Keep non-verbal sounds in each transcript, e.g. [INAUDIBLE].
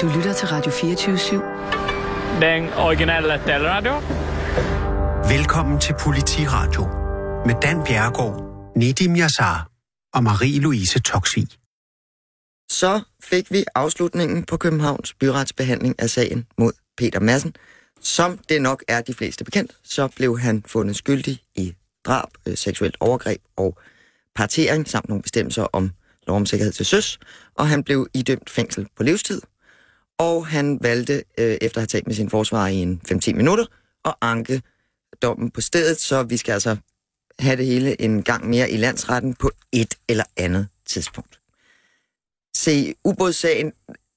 Du lytter til Radio 24-7. Den originale taleradio. Velkommen til Politiradio med Dan Bjerregaard, Nedim Yassar og Marie-Louise Toksvig. Så fik vi afslutningen på Københavns byretsbehandling af sagen mod Peter Madsen. Som det nok er de fleste bekendt, så blev han fundet skyldig i drab, øh, seksuelt overgreb og partering samt nogle bestemmelser om lov om sikkerhed til søs, og han blev idømt fængsel på livstid. Og han valgte, øh, efter at have talt med sin forsvar i en 5-10 minutter, at anke dommen på stedet, så vi skal altså have det hele en gang mere i landsretten på et eller andet tidspunkt. Se, ubådssagen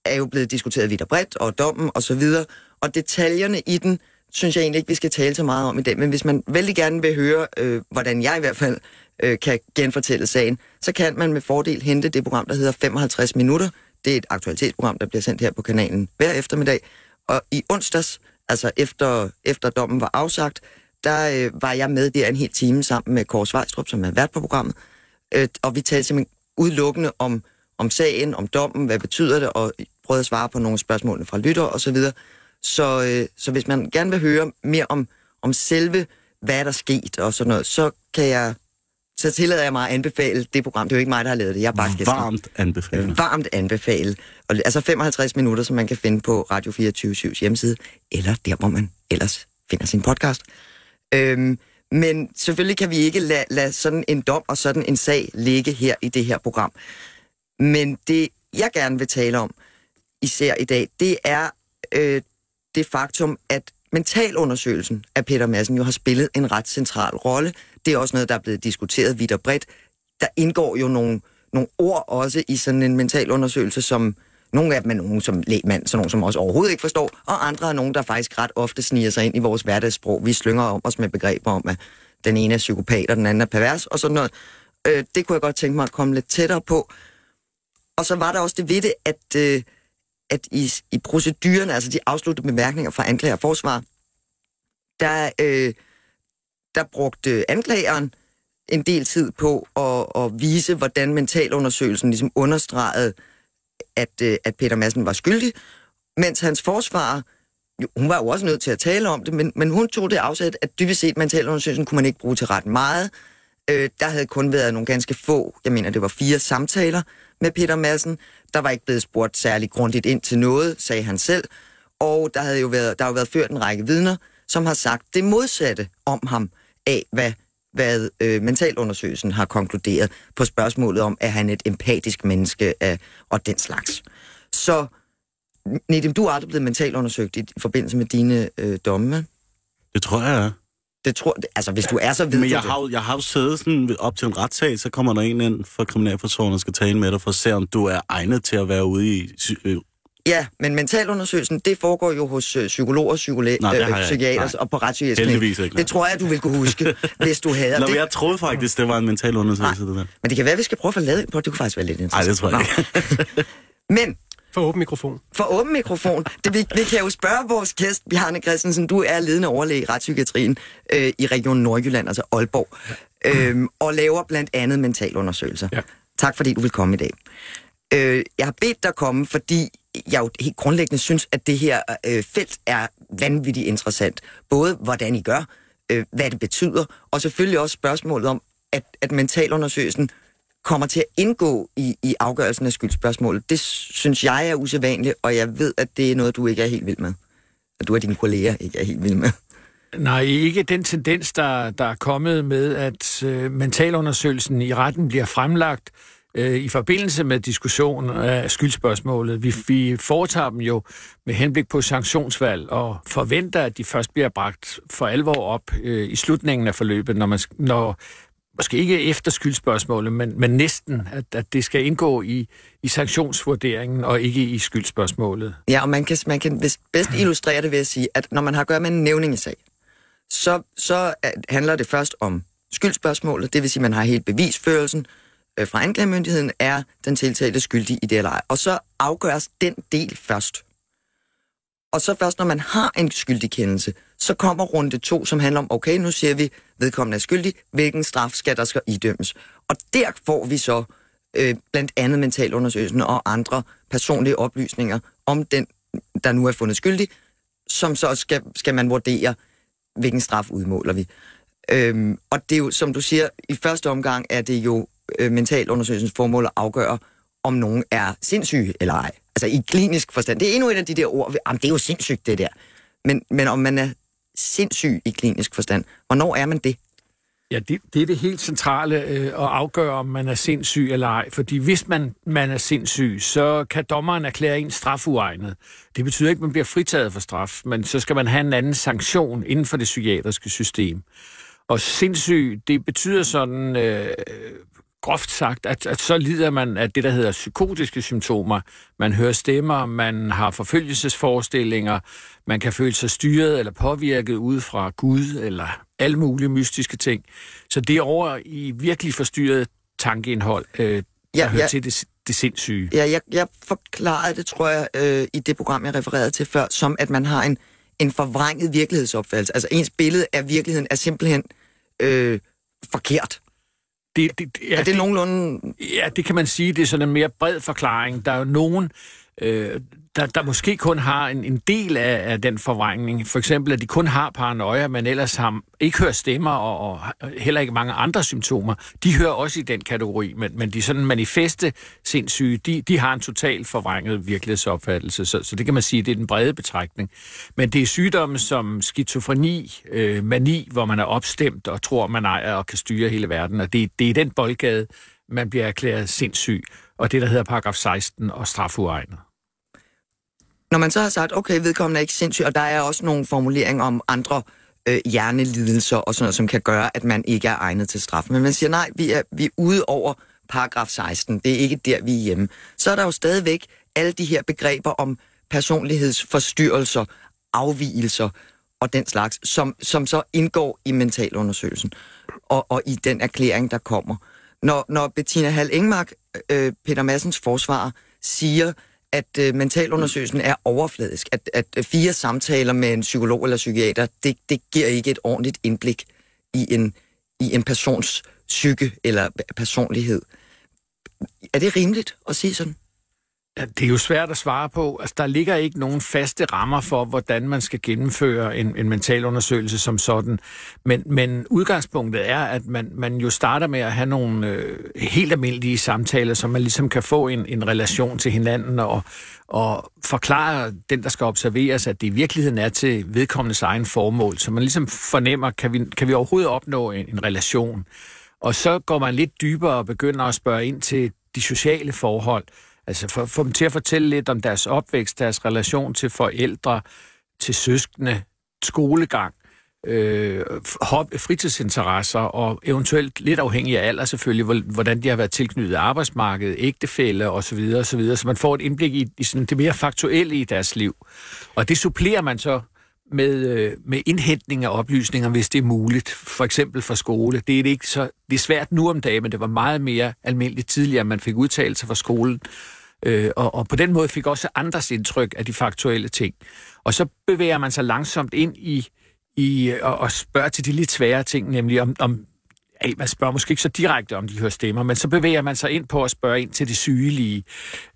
er jo blevet diskuteret vidt og bredt, og dommen og så videre, og detaljerne i den, synes jeg egentlig ikke, vi skal tale så meget om i dag, men hvis man vældig gerne vil høre, øh, hvordan jeg i hvert fald øh, kan genfortælle sagen, så kan man med fordel hente det program, der hedder 55 minutter. Det er et aktualitetsprogram, der bliver sendt her på kanalen hver eftermiddag. Og i onsdags, altså efter, efter dommen var afsagt, der øh, var jeg med der en hel time sammen med Kåre Svejstrup, som er vært på programmet. Øh, og vi talte simpelthen udelukkende om, om sagen, om dommen, hvad betyder det, og prøvede at svare på nogle spørgsmål fra lytter og så videre. Så, øh, så hvis man gerne vil høre mere om, om selve, hvad der skete og sådan noget, så kan jeg så tillader jeg mig at anbefale det program. Det er jo ikke mig, der har lavet det. Jeg er bare gæsten. Varmt anbefale. Varmt anbefale. Og, altså 55 minutter, som man kan finde på Radio 24 hjemmeside, eller der, hvor man ellers finder sin podcast. Øhm, men selvfølgelig kan vi ikke lade, lade sådan en dom og sådan en sag ligge her i det her program. Men det, jeg gerne vil tale om, især i dag, det er øh, det faktum, at mentalundersøgelsen af Peter Madsen jo har spillet en ret central rolle. Det er også noget, der er blevet diskuteret vidt og bredt. Der indgår jo nogle, nogle ord også i sådan en mental undersøgelse, som nogle af dem er nogen som lægmand, så nogen som også overhovedet ikke forstår, og andre er nogen, der faktisk ret ofte sniger sig ind i vores hverdagssprog. Vi slynger om os med begreber om, at den ene er psykopat, og den anden er pervers, og sådan noget. Øh, det kunne jeg godt tænke mig at komme lidt tættere på. Og så var der også det ved det, at, øh, at i, i proceduren, altså de afsluttede bemærkninger fra anklager og forsvar, der, øh, der brugte anklageren en del tid på at, at vise, hvordan mentalundersøgelsen ligesom understregede, at, øh, at Peter Madsen var skyldig, mens hans forsvarer, jo, hun var jo også nødt til at tale om det, men, men hun tog det afsæt, at dybest set mentalundersøgelsen kunne man ikke bruge til ret meget. Øh, der havde kun været nogle ganske få, jeg mener det var fire samtaler med Peter Madsen. Der var ikke blevet spurgt særlig grundigt ind til noget, sagde han selv. Og der havde jo været, der har jo været ført en række vidner, som har sagt det modsatte om ham af, hvad, hvad øh, mentalundersøgelsen har konkluderet på spørgsmålet om, er han et empatisk menneske øh, og den slags. Så, Nedim, du er aldrig blevet mentalundersøgt i, forbindelse med dine øh, domme. Det tror jeg. Det tror, altså hvis du er så ved Men jeg har, jeg har jo siddet sådan op til en retssag, så kommer der en ind fra Kriminalforsorgen og skal tale med dig for at se, om du er egnet til at være ude i øh, Ja, men mentalundersøgelsen, det foregår jo hos øh, psykologer, psykologer, Nej, øh, ikke. psykiater Nej. og på retspsykiatrisk Heldigvis ikke, nej. Det tror jeg, du vil kunne huske, [LAUGHS] hvis du havde. Nå, det, jeg troede faktisk, det var en mental undersøgelse, det der. men det kan være, vi skal prøve at få lavet på. Det kunne faktisk være lidt Nej, interessant. det tror jeg Nå. Men For åben mikrofon. for åben mikrofon, det, vi, vi kan jo spørge vores gæst, Bjarne Christensen, du er ledende overlæge i retspsykiatrien øh, i Region Nordjylland, altså Aalborg, øh, og laver blandt andet mentalundersøgelser. Ja. Tak fordi du vil komme i dag. Øh, jeg har bedt dig komme, fordi jeg jo helt grundlæggende synes, at det her øh, felt er vanvittigt interessant. Både hvordan I gør, øh, hvad det betyder, og selvfølgelig også spørgsmålet om, at, at mentalundersøgelsen kommer til at indgå i, i afgørelsen af skyldspørgsmålet. Det synes jeg er usædvanligt, og jeg ved, at det er noget, du ikke er helt vild med. At du og dine kolleger ikke er helt vild med. Nej, ikke den tendens, der, der er kommet med, at øh, mentalundersøgelsen i retten bliver fremlagt øh, Øh, i forbindelse med diskussionen af skyldspørgsmålet. Vi, vi foretager dem jo med henblik på sanktionsvalg og forventer, at de først bliver bragt for alvor op øh, i slutningen af forløbet, når man, når, måske ikke efter skyldspørgsmålet, men, men næsten, at, at det skal indgå i, i sanktionsvurderingen og ikke i skyldspørgsmålet. Ja, og man kan, man kan bedst illustrere det ved at sige, at når man har at gøre med en nævningesag, så, så øh, handler det først om skyldspørgsmålet, det vil sige, at man har helt bevisførelsen øh, fra anklagemyndigheden, er den tiltalte skyldig i det eller ej. Og så afgøres den del først. Og så først, når man har en skyldig kendelse, så kommer runde to, som handler om, okay, nu siger vi, vedkommende er skyldig, hvilken straf skal der skal idømmes. Og der får vi så øh, blandt andet mentalundersøgelsen og andre personlige oplysninger om den, der nu er fundet skyldig, som så skal, skal man vurdere, hvilken straf udmåler vi. Øhm, og det er jo, som du siger, i første omgang er det jo øh, mentalundersøgelsens formål at afgøre, om nogen er sindssyge eller ej. Altså i klinisk forstand. Det er endnu et af de der ord, jamen det er jo sindssygt det der. Men, men om man er sindssyg i klinisk forstand, hvornår er man det? Ja, det, det er det helt centrale øh, at afgøre, om man er sindssyg eller ej. Fordi hvis man, man er sindssyg, så kan dommeren erklære en strafuegnet. Det betyder ikke, at man bliver fritaget for straf, men så skal man have en anden sanktion inden for det psykiatriske system. Og sindssyg, det betyder sådan øh, groft sagt, at, at så lider man af det, der hedder psykotiske symptomer. Man hører stemmer, man har forfølgelsesforestillinger, man kan føle sig styret eller påvirket ud fra Gud eller alle mulige mystiske ting. Så det er over i virkelig forstyrret tankeindhold, øh, der ja, hører ja. til det, det sindssyge. Ja, jeg, jeg forklarede det, tror jeg, øh, i det program, jeg refererede til før, som at man har en, en forvrænget virkelighedsopfattelse. Altså ens billede af virkeligheden er simpelthen øh, forkert. Det, det, ja, er det, det nogenlunde... Ja, det kan man sige. Det er sådan en mere bred forklaring. Der er jo nogen, øh, der, der måske kun har en, en del af, af den forvrængning. For eksempel, at de kun har paranoia, men ellers har ikke hørt stemmer og, og heller ikke mange andre symptomer. De hører også i den kategori, men, men de sådan manifeste sindssyge, de, de har en total forvrænget virkelighedsopfattelse. Så, så det kan man sige, det er den brede betragtning. Men det er sygdomme som skizofreni, øh, mani, hvor man er opstemt og tror, man ejer og kan styre hele verden. Og det, det er den boldgade, man bliver erklæret sindssyg. Og det, der hedder paragraf 16 og strafuegnet. Når man så har sagt, okay, vedkommende er ikke sindssyg, og der er også nogle formuleringer om andre øh, hjernelidelser og sådan noget, som kan gøre, at man ikke er egnet til straf. Men man siger, nej, vi er, vi er ude over paragraf 16. Det er ikke der, vi er hjemme. Så er der jo stadigvæk alle de her begreber om personlighedsforstyrrelser, afvielser og den slags, som, som så indgår i mentalundersøgelsen og, og i den erklæring, der kommer. Når, når Bettina Hall Engmark, øh, Peter Massens forsvarer, siger, at øh, mentalundersøgelsen er overfladisk. At, at fire samtaler med en psykolog eller psykiater, det, det giver ikke et ordentligt indblik i en, i en persons psyke eller personlighed. Er det rimeligt at sige sådan? Ja, det er jo svært at svare på. Altså, der ligger ikke nogen faste rammer for, hvordan man skal gennemføre en, en mental undersøgelse som sådan. Men, men udgangspunktet er, at man, man jo starter med at have nogle øh, helt almindelige samtaler, så man ligesom kan få en, en relation til hinanden og, og forklare den, der skal observeres, at det i virkeligheden er til vedkommendes egen formål. Så man ligesom fornemmer, kan vi, kan vi overhovedet opnå en, en relation? Og så går man lidt dybere og begynder at spørge ind til de sociale forhold. Altså få for dem til at fortælle lidt om deres opvækst, deres relation til forældre, til søskende, skolegang, øh, fritidsinteresser og eventuelt lidt afhængig af alder selvfølgelig, hvordan de har været tilknyttet arbejdsmarkedet, ægtefælde osv. osv. Så man får et indblik i, i sådan det mere faktuelle i deres liv. Og det supplerer man så med, øh, med indhentning af oplysninger, hvis det er muligt, for eksempel fra skole. Det er, det ikke så, det er svært nu om dagen, men det var meget mere almindeligt tidligere, at man fik udtalelser fra skolen. Øh, og, og på den måde fik også andres indtryk af de faktuelle ting. Og så bevæger man sig langsomt ind i, i og, og spørger til de lidt svære ting, nemlig om, om man spørger måske ikke så direkte om de hører stemmer, men så bevæger man sig ind på at spørge ind til det sygelige,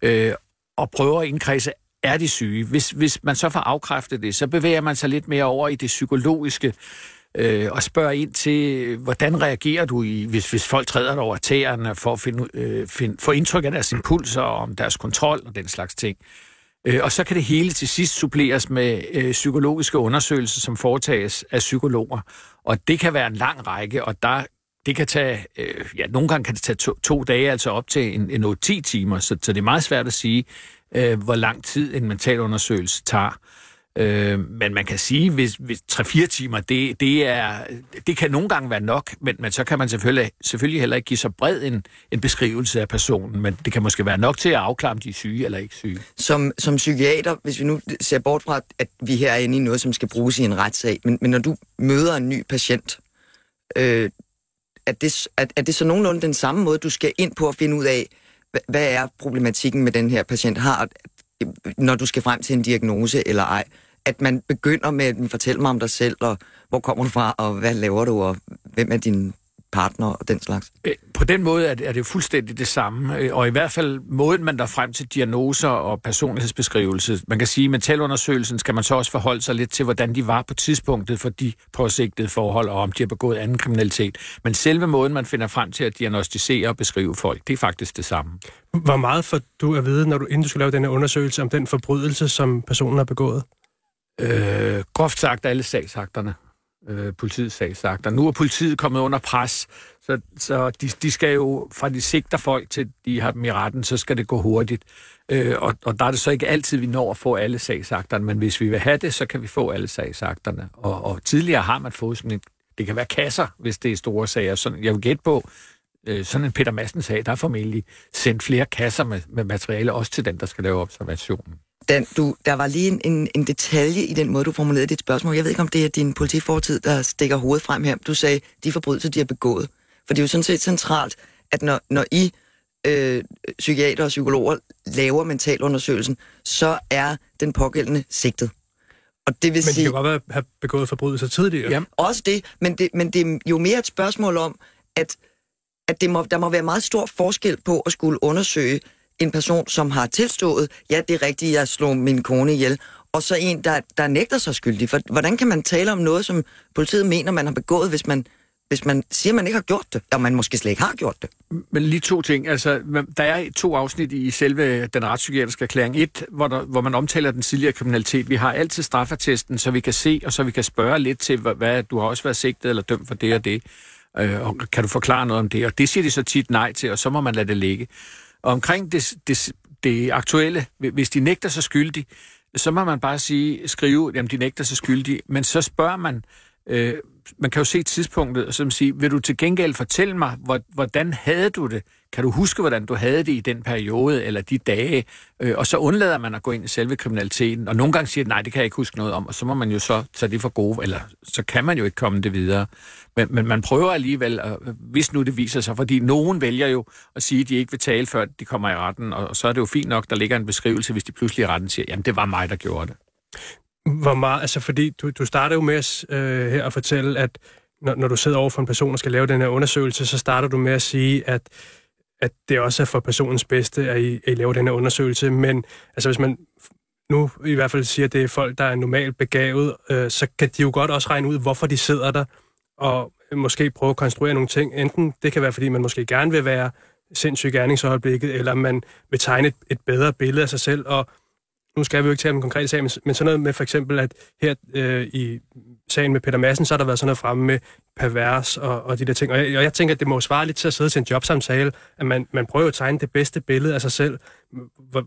øh, og prøver at indkredse er de syge. Hvis, hvis man så får afkræftet det, så bevæger man sig lidt mere over i det psykologiske, øh, og spørger ind til, hvordan reagerer du, i, hvis, hvis folk træder dig over tæerne for at finde, øh, find, få indtryk af deres impulser, om deres kontrol og den slags ting. Øh, og så kan det hele til sidst suppleres med øh, psykologiske undersøgelser, som foretages af psykologer. Og det kan være en lang række, og der det kan tage, øh, ja, nogle gange kan det tage to, to dage, altså op til en, en 8-10 timer, så, så det er meget svært at sige, øh, hvor lang tid en mentalundersøgelse tager. Øh, men man kan sige, hvis, hvis 3-4 timer, det, det, er, det kan nogle gange være nok, men, men så kan man selvfølgelig, selvfølgelig heller ikke give så bred en, en beskrivelse af personen, men det kan måske være nok til at afklare, om de er syge eller ikke syge. Som, som psykiater, hvis vi nu ser bort fra, at vi her er inde i noget, som skal bruges i en retssag, men, men når du møder en ny patient, øh, er, det, er, er det så nogenlunde den samme måde, du skal ind på at finde ud af, hvad er problematikken med den her patient har, når du skal frem til en diagnose eller ej? At man begynder med at fortælle mig om dig selv, og hvor kommer du fra, og hvad laver du, og hvem er din partner og den slags? Øh, På den måde er det, er det jo fuldstændig det samme, øh, og i hvert fald måden, man der frem til diagnoser og personlighedsbeskrivelse. Man kan sige, at mentalundersøgelsen skal man så også forholde sig lidt til, hvordan de var på tidspunktet for de påsigtede forhold, og om de har begået anden kriminalitet. Men selve måden, man finder frem til at diagnostisere og beskrive folk, det er faktisk det samme. Hvor meget får du at vide, når du, inden du skal lave den her undersøgelse om den forbrydelse, som personen har begået? Øh, groft sagt alle sagsakterne. Øh, politiets sagsakter. Nu er politiet kommet under pres, så, så de, de skal jo, fra de sigter folk til de har dem i retten, så skal det gå hurtigt. Øh, og, og der er det så ikke altid, vi når at få alle sagsakterne, men hvis vi vil have det, så kan vi få alle sagsakterne. Og, og tidligere har man fået sådan en, det kan være kasser, hvis det er store sager. Sådan, jeg vil gætte på, øh, sådan en Peter Madsen sag, der er formentlig sendt flere kasser med, med materiale, også til den, der skal lave observationen. Dan, du, der var lige en, en, en detalje i den måde, du formulerede dit spørgsmål. Jeg ved ikke, om det er din politifortid, der stikker hovedet frem her. Du sagde, de forbrydelser, de har begået. For det er jo sådan set centralt, at når, når I, øh, psykiater og psykologer, laver mentalundersøgelsen, så er den pågældende sigtet. Og det vil Men de sige... kan godt være, have begået forbrydelser tidligere. Jamen, Også det, men det, men det er jo mere et spørgsmål om, at, at det må, der må være meget stor forskel på at skulle undersøge en person, som har tilstået, ja, det er rigtigt, jeg slog min kone ihjel, og så en, der, der nægter sig skyldig. For hvordan kan man tale om noget, som politiet mener, man har begået, hvis man, hvis man siger, man ikke har gjort det, og man måske slet ikke har gjort det? Men lige to ting. Altså, der er to afsnit i selve den retspsykiatriske erklæring. Et, hvor, der, hvor man omtaler den tidligere kriminalitet. Vi har altid straffattesten, så vi kan se, og så vi kan spørge lidt til, hvad, hvad du har også været sigtet eller dømt for det og det. Øh, og kan du forklare noget om det? Og det siger de så tit nej til, og så må man lade det ligge. Og omkring det, det, det aktuelle, hvis de nægter sig skyldig, så må man bare sige, skrive, jamen de nægter sig skyldig, men så spørger man, øh, man kan jo se tidspunktet, og så sige, vil du til gengæld fortælle mig, hvordan havde du det? Kan du huske, hvordan du havde det i den periode, eller de dage? Øh, og så undlader man at gå ind i selve kriminaliteten, og nogle gange siger nej, det kan jeg ikke huske noget om, og så må man jo så tage det for gode, eller så kan man jo ikke komme det videre. Men, men man prøver alligevel, at, øh, hvis nu det viser sig, fordi nogen vælger jo at sige, at de ikke vil tale, før de kommer i retten, og så er det jo fint nok, der ligger en beskrivelse, hvis de pludselig i retten siger, jamen det var mig, der gjorde det. Hvor meget, altså fordi du, du starter jo med øh, her at fortælle, at når, når du sidder over for en person og skal lave den her undersøgelse, så starter du med at sige, at, at det også er for personens bedste, at I, at I laver den her undersøgelse. Men altså hvis man nu i hvert fald siger, at det er folk, der er normalt begavet, øh, så kan de jo godt også regne ud, hvorfor de sidder der, og måske prøve at konstruere nogle ting. Enten det kan være, fordi man måske gerne vil være sindssyg gerningsøjeblikket, eller man vil tegne et, et bedre billede af sig selv, og nu skal vi jo ikke tale om en konkret sag, men, men sådan noget med for eksempel, at her øh, i sagen med Peter Madsen, så har der været sådan noget fremme med pervers og, og de der ting. Og jeg, og jeg tænker, at det må svare lidt til at sidde til en jobsamtale, at man, man prøver at tegne det bedste billede af sig selv.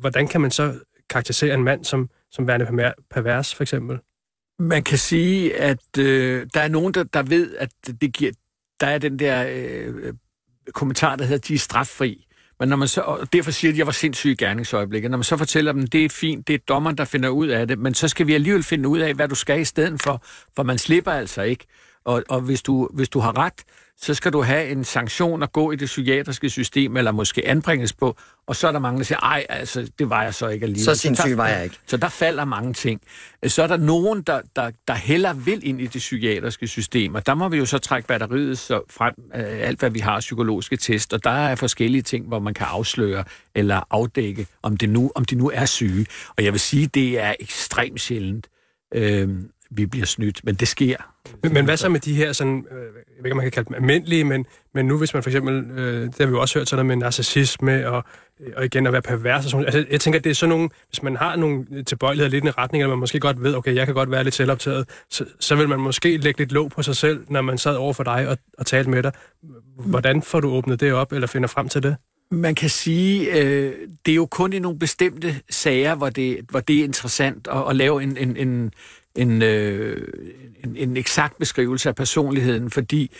Hvordan kan man så karakterisere en mand som, som værende pervers, for eksempel? Man kan sige, at øh, der er nogen, der, der ved, at det giver... Der er den der øh, kommentar, der hedder, de er straffri. Men når man så, og derfor siger de, at jeg var sindssyg i gerningsøjeblikket. Når man så fortæller dem, det er fint, det er dommeren, der finder ud af det, men så skal vi alligevel finde ud af, hvad du skal i stedet for, for man slipper altså ikke. Og, og hvis, du, hvis du har ret, så skal du have en sanktion at gå i det psykiatriske system, eller måske anbringes på, og så er der mange, der siger, ej, altså, det var jeg så ikke alligevel. Så sindssyg der- var jeg ikke. Så der falder mange ting. Så er der nogen, der, der, der heller vil ind i det psykiatriske system, og der må vi jo så trække batteriet så frem, øh, alt hvad vi har psykologiske test, og der er forskellige ting, hvor man kan afsløre eller afdække, om, det nu, om de nu er syge. Og jeg vil sige, det er ekstremt sjældent, øh, vi bliver snydt, men det sker. Men, men hvad så med de her, sådan, øh, jeg ved ikke, om man kan kalde dem almindelige, men, men nu hvis man for eksempel, øh, det har vi jo også hørt sådan noget med narcissisme, og, og igen at være pervers og sådan altså, Jeg tænker, at det er sådan nogle, hvis man har nogle tilbøjeligheder lidt i en retning, eller man måske godt ved, okay, jeg kan godt være lidt selvoptaget, så, så vil man måske lægge lidt låg på sig selv, når man sad over for dig og, og talte med dig. Hvordan får du åbnet det op, eller finder frem til det? Man kan sige, øh, det er jo kun i nogle bestemte sager, hvor det, hvor det er interessant at, at lave en, en, en, en, øh, en, en eksakt beskrivelse af personligheden, fordi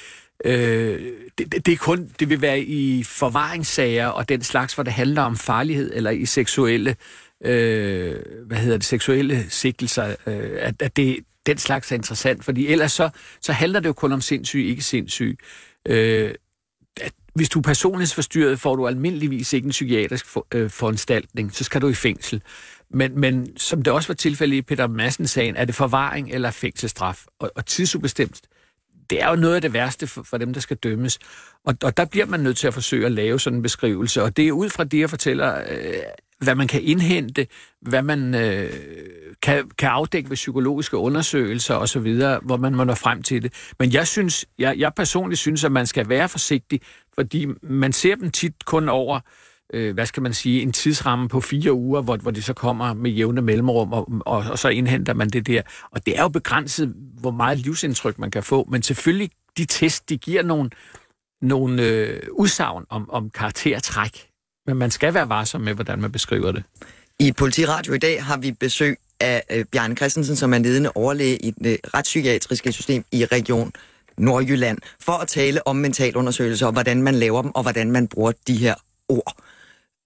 øh, det, det, er kun, det vil være i forvaringssager og den slags, hvor det handler om farlighed, eller i seksuelle, øh, hvad hedder det, seksuelle sigtelser, øh, at, at det, den slags er interessant, fordi ellers så, så handler det jo kun om sindssyg, ikke sindssyg. Øh, at hvis du er personlighedsforstyrret, får du almindeligvis ikke en psykiatrisk for, øh, foranstaltning, så skal du i fængsel. Men, men som det også var tilfældet i Peter Madsen-sagen, er det forvaring eller fængselsstraf. Og, og tidsubestemt, det er jo noget af det værste for, for dem, der skal dømmes. Og, og der bliver man nødt til at forsøge at lave sådan en beskrivelse, og det er ud fra det, jeg fortæller, øh, hvad man kan indhente, hvad man øh, kan, kan afdække ved psykologiske undersøgelser osv., hvor man må nå frem til det. Men jeg synes, jeg, jeg personligt synes, at man skal være forsigtig, fordi man ser dem tit kun over øh, Øh, hvad skal man sige, en tidsramme på fire uger, hvor, hvor det så kommer med jævne mellemrum, og, og, og så indhenter man det der. Og det er jo begrænset, hvor meget livsindtryk man kan få, men selvfølgelig, de test, de giver nogle, nogle øh, udsagn om, om karaktertræk, men man skal være varsom med, hvordan man beskriver det. I Politiradio i dag har vi besøg af øh, Bjarne Christensen, som er ledende overlæge i det retspsykiatriske system i Region Nordjylland, for at tale om mentalundersøgelser, og hvordan man laver dem, og hvordan man bruger de her ord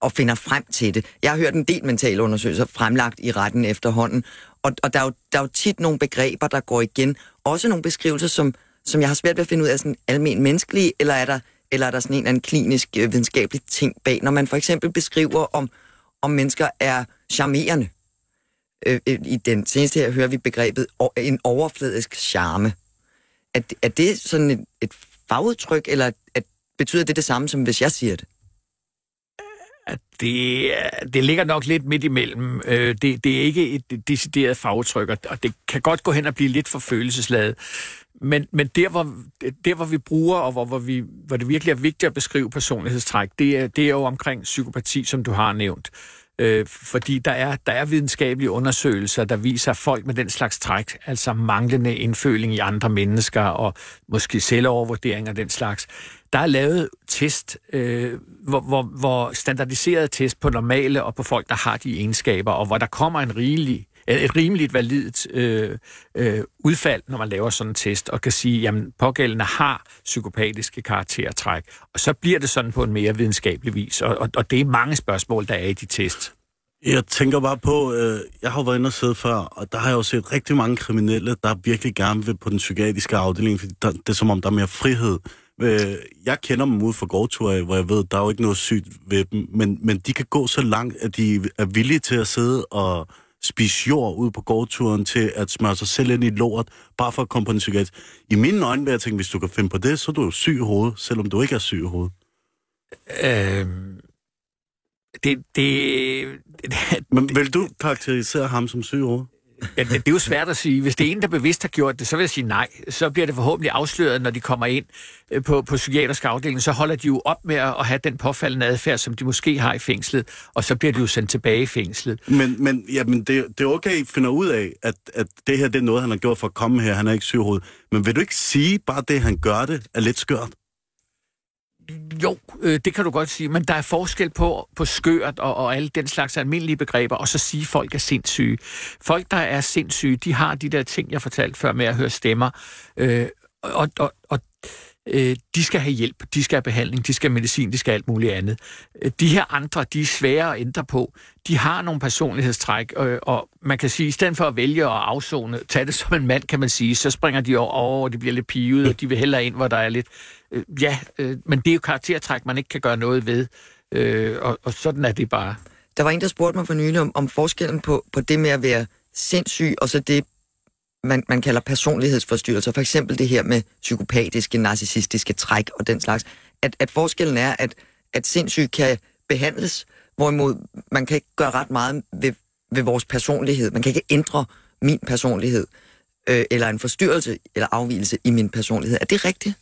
og finder frem til det. Jeg har hørt en del mentalundersøgelser fremlagt i retten efterhånden, og, og der, er jo, der er jo tit nogle begreber, der går igen. Også nogle beskrivelser, som, som jeg har svært ved at finde ud af, sådan almen menneskelige, eller er der, eller er der sådan en eller anden klinisk øh, videnskabelig ting bag, når man for eksempel beskriver, om, om mennesker er charmerende. Øh, øh I den seneste her hører vi begrebet en overfladisk charme. Er, er det sådan et, et fagudtryk, eller at, betyder det det samme, som hvis jeg siger det? Det, øh, det ligger nok lidt midt imellem. Øh, det, det er ikke et decideret fagtryk, og det kan godt gå hen og blive lidt for følelsesladet. Men, men der, hvor, der, hvor vi bruger, og hvor, hvor, vi, hvor det virkelig er vigtigt at beskrive personlighedstræk, det er, det er jo omkring psykopati, som du har nævnt. Øh, fordi der er, der er videnskabelige undersøgelser, der viser, at folk med den slags træk, altså manglende indføling i andre mennesker, og måske selvovervurdering af den slags, der er lavet test, øh, hvor, hvor, hvor standardiseret test på normale og på folk, der har de egenskaber, og hvor der kommer en rigelig et rimeligt validt øh, øh, udfald, når man laver sådan en test, og kan sige, jamen pågældende har psykopatiske karaktertræk. Og så bliver det sådan på en mere videnskabelig vis, og, og, og det er mange spørgsmål, der er i de test. Jeg tænker bare på, øh, jeg har været inde og sidde før, og der har jeg jo set rigtig mange kriminelle, der virkelig gerne vil på den psykiatriske afdeling, fordi der, det er som om, der er mere frihed. Øh, jeg kender dem ud fra gårdture, hvor jeg ved, der er jo ikke noget sygt ved dem, men, men de kan gå så langt, at de er villige til at sidde og spise jord ud på gårdturen til at smøre sig selv ind i lort, bare for at komme på en psykiatri. I mine øjne vil jeg tænke, hvis du kan finde på det, så er du jo syg i hovedet, selvom du ikke er syg i hovedet. Øh, det, det, det, Men vil du karakterisere ham som syg i hovedet? Ja, det, det er jo svært at sige. Hvis det er en, der bevidst har gjort det, så vil jeg sige nej. Så bliver det forhåbentlig afsløret, når de kommer ind øh, på, på psykiatrisk afdeling. Så holder de jo op med at have den påfaldende adfærd, som de måske har i fængslet, og så bliver de jo sendt tilbage i fængslet. Men, men, ja, men det, det er okay, at I finder ud af, at, at det her det er noget, han har gjort for at komme her. Han er ikke syghoved. Men vil du ikke sige, bare det, han gør det, er lidt skørt? Jo, øh, det kan du godt sige, men der er forskel på, på skørt og, og alle den slags almindelige begreber, og så sige, at folk er sindssyge. Folk, der er sindssyge, de har de der ting, jeg fortalte før med at høre stemmer, øh, og, og, og øh, de skal have hjælp, de skal have behandling, de skal have medicin, de skal have alt muligt andet. Øh, de her andre, de er svære at ændre på. De har nogle personlighedstræk, øh, og man kan sige, i stedet for at vælge at afzone, tage det som en mand, kan man sige, så springer de over, og de bliver lidt pivet, og de vil hellere ind, hvor der er lidt... Øh, ja, øh, men det er jo karaktertræk, man ikke kan gøre noget ved, øh, og, og sådan er det bare. Der var en, der spurgte mig for nylig om, om forskellen på, på det med at være sindssyg, og så det man, man kalder personlighedsforstyrrelser, for eksempel det her med psykopatiske, narcissistiske træk og den slags, at, at forskellen er, at, at sindssyg kan behandles, hvorimod man kan ikke gøre ret meget ved, ved vores personlighed. Man kan ikke ændre min personlighed, øh, eller en forstyrrelse eller afvielse i min personlighed. Er det rigtigt?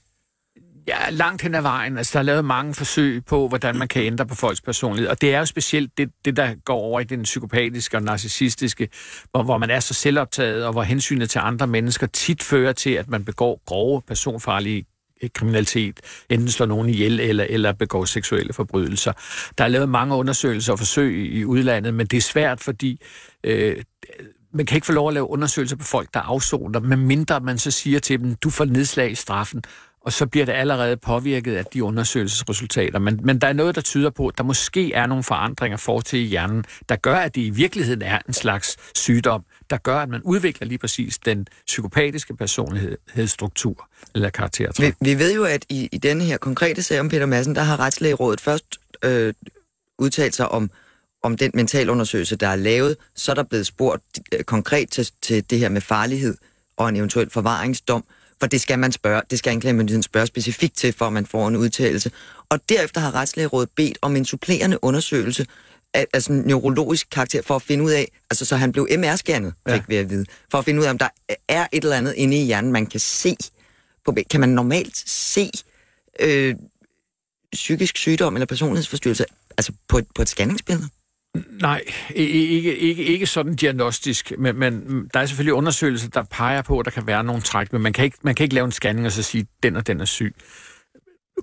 Ja, langt hen ad vejen. Altså, der er lavet mange forsøg på, hvordan man kan ændre på folks personlighed. Og det er jo specielt det, det der går over i den psykopatiske og narcissistiske, hvor, hvor man er så selvoptaget, og hvor hensynet til andre mennesker tit fører til, at man begår grove, personfarlige eh, kriminalitet, enten slår nogen ihjel eller, eller begår seksuelle forbrydelser. Der er lavet mange undersøgelser og forsøg i udlandet, men det er svært, fordi øh, man kan ikke få lov at lave undersøgelser på folk, der afsoner, medmindre man så siger til dem, du får nedslag i straffen, og så bliver det allerede påvirket af de undersøgelsesresultater. Men, men der er noget, der tyder på, at der måske er nogle forandringer fortil i hjernen, der gør, at det i virkeligheden er en slags sygdom, der gør, at man udvikler lige præcis den psykopatiske personlighedsstruktur eller karaktertræk. Vi, vi ved jo, at i, i denne her konkrete sag om Peter Madsen, der har Retslægerådet først øh, udtalt sig om, om den mentalundersøgelse, der er lavet. Så er der blevet spurgt øh, konkret til, til det her med farlighed og en eventuel forvaringsdom for det skal man spørge, det skal anklagemyndigheden spørge specifikt til, for at man får en udtalelse. Og derefter har Retslægerådet bedt om en supplerende undersøgelse af altså neurologisk karakter, for at finde ud af, altså så han blev MR-scannet, fik ja. vi at vide, for at finde ud af, om der er et eller andet inde i hjernen, man kan se. På, kan man normalt se øh, psykisk sygdom eller personlighedsforstyrrelse altså på et, på et scanningsbillede? Nej, ikke, ikke, ikke sådan diagnostisk, men, men der er selvfølgelig undersøgelser, der peger på, at der kan være nogle træk, men man kan ikke, man kan ikke lave en scanning og så sige, at den og den er syg.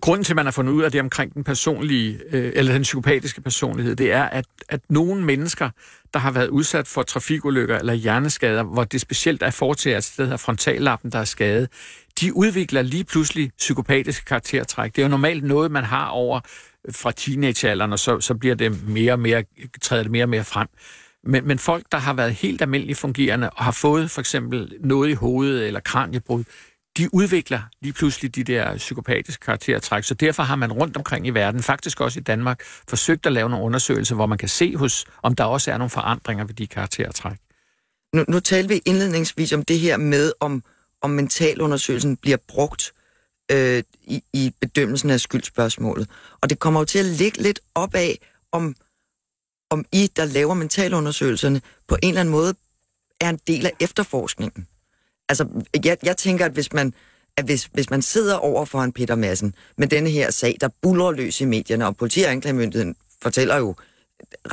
Grunden til, at man har fundet ud af det omkring den personlige, øh, eller den psykopatiske personlighed, det er, at, at nogle mennesker, der har været udsat for trafikulykker eller hjerneskader, hvor det specielt er foretaget, altså det her frontallappen, der er skadet, de udvikler lige pludselig psykopatiske karaktertræk. Det er jo normalt noget, man har over øh, fra teenagealderen, og så, så bliver det mere og mere, træder det mere og mere frem. Men, men folk, der har været helt almindeligt fungerende og har fået for eksempel noget i hovedet eller kraniebrud, de udvikler lige pludselig de der psykopatiske karaktertræk, så derfor har man rundt omkring i verden, faktisk også i Danmark, forsøgt at lave nogle undersøgelser, hvor man kan se, hos, om der også er nogle forandringer ved de karaktertræk. Nu, nu talte vi indledningsvis om det her med, om, om mentalundersøgelsen bliver brugt øh, i, i bedømmelsen af skyldspørgsmålet. Og det kommer jo til at ligge lidt op af, om, om I, der laver mentalundersøgelserne, på en eller anden måde er en del af efterforskningen. Altså, jeg, jeg tænker, at hvis man, at hvis, hvis man sidder over for en Peter Madsen med denne her sag, der buller løs i medierne, og politi og anklagemyndigheden fortæller jo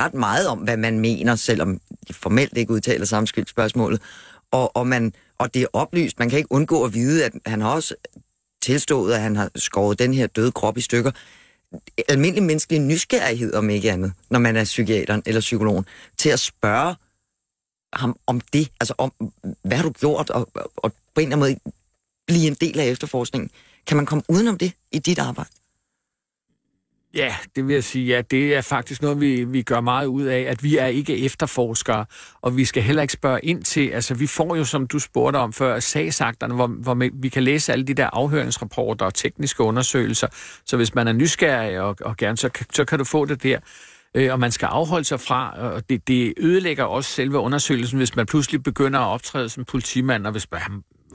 ret meget om, hvad man mener, selvom de formelt ikke udtaler samskyldsspørgsmålet, og, og, man, og det er oplyst. Man kan ikke undgå at vide, at han har også tilstået, at han har skåret den her døde krop i stykker. Almindelig menneskelig nysgerrighed, om ikke andet, når man er psykiateren eller psykologen, til at spørge ham om det, altså om, hvad har du gjort, og, og på en eller anden måde blive en del af efterforskningen. Kan man komme udenom det i dit arbejde? Ja, det vil jeg sige, ja, det er faktisk noget, vi, vi gør meget ud af, at vi er ikke efterforskere, og vi skal heller ikke spørge ind til, altså vi får jo, som du spurgte om før, sagsakterne, hvor, hvor vi kan læse alle de der afhøringsrapporter og tekniske undersøgelser, så hvis man er nysgerrig og, og gerne, så, så kan du få det der. Øh, og man skal afholde sig fra, og det, det ødelægger også selve undersøgelsen, hvis man pludselig begynder at optræde som politimand, og hvis man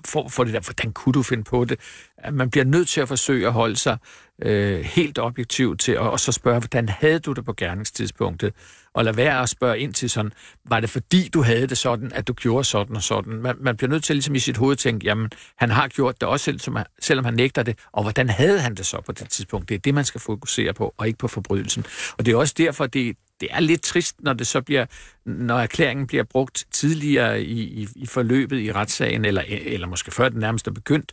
for, for det der, hvordan kunne du finde på det? At man bliver nødt til at forsøge at holde sig øh, helt objektivt til, og, og så spørge, hvordan havde du det på gerningstidspunktet? Og lad være at spørge ind til sådan, var det fordi du havde det sådan, at du gjorde sådan og sådan? Man, man bliver nødt til ligesom i sit hoved at tænke, jamen, han har gjort det også, selvom han, selvom han nægter det, og hvordan havde han det så på det tidspunkt? Det er det, man skal fokusere på, og ikke på forbrydelsen. Og det er også derfor, det, det er lidt trist, når det så bliver, når erklæringen bliver brugt tidligere i, i, i forløbet i retssagen, eller, eller måske før den nærmest er begyndt,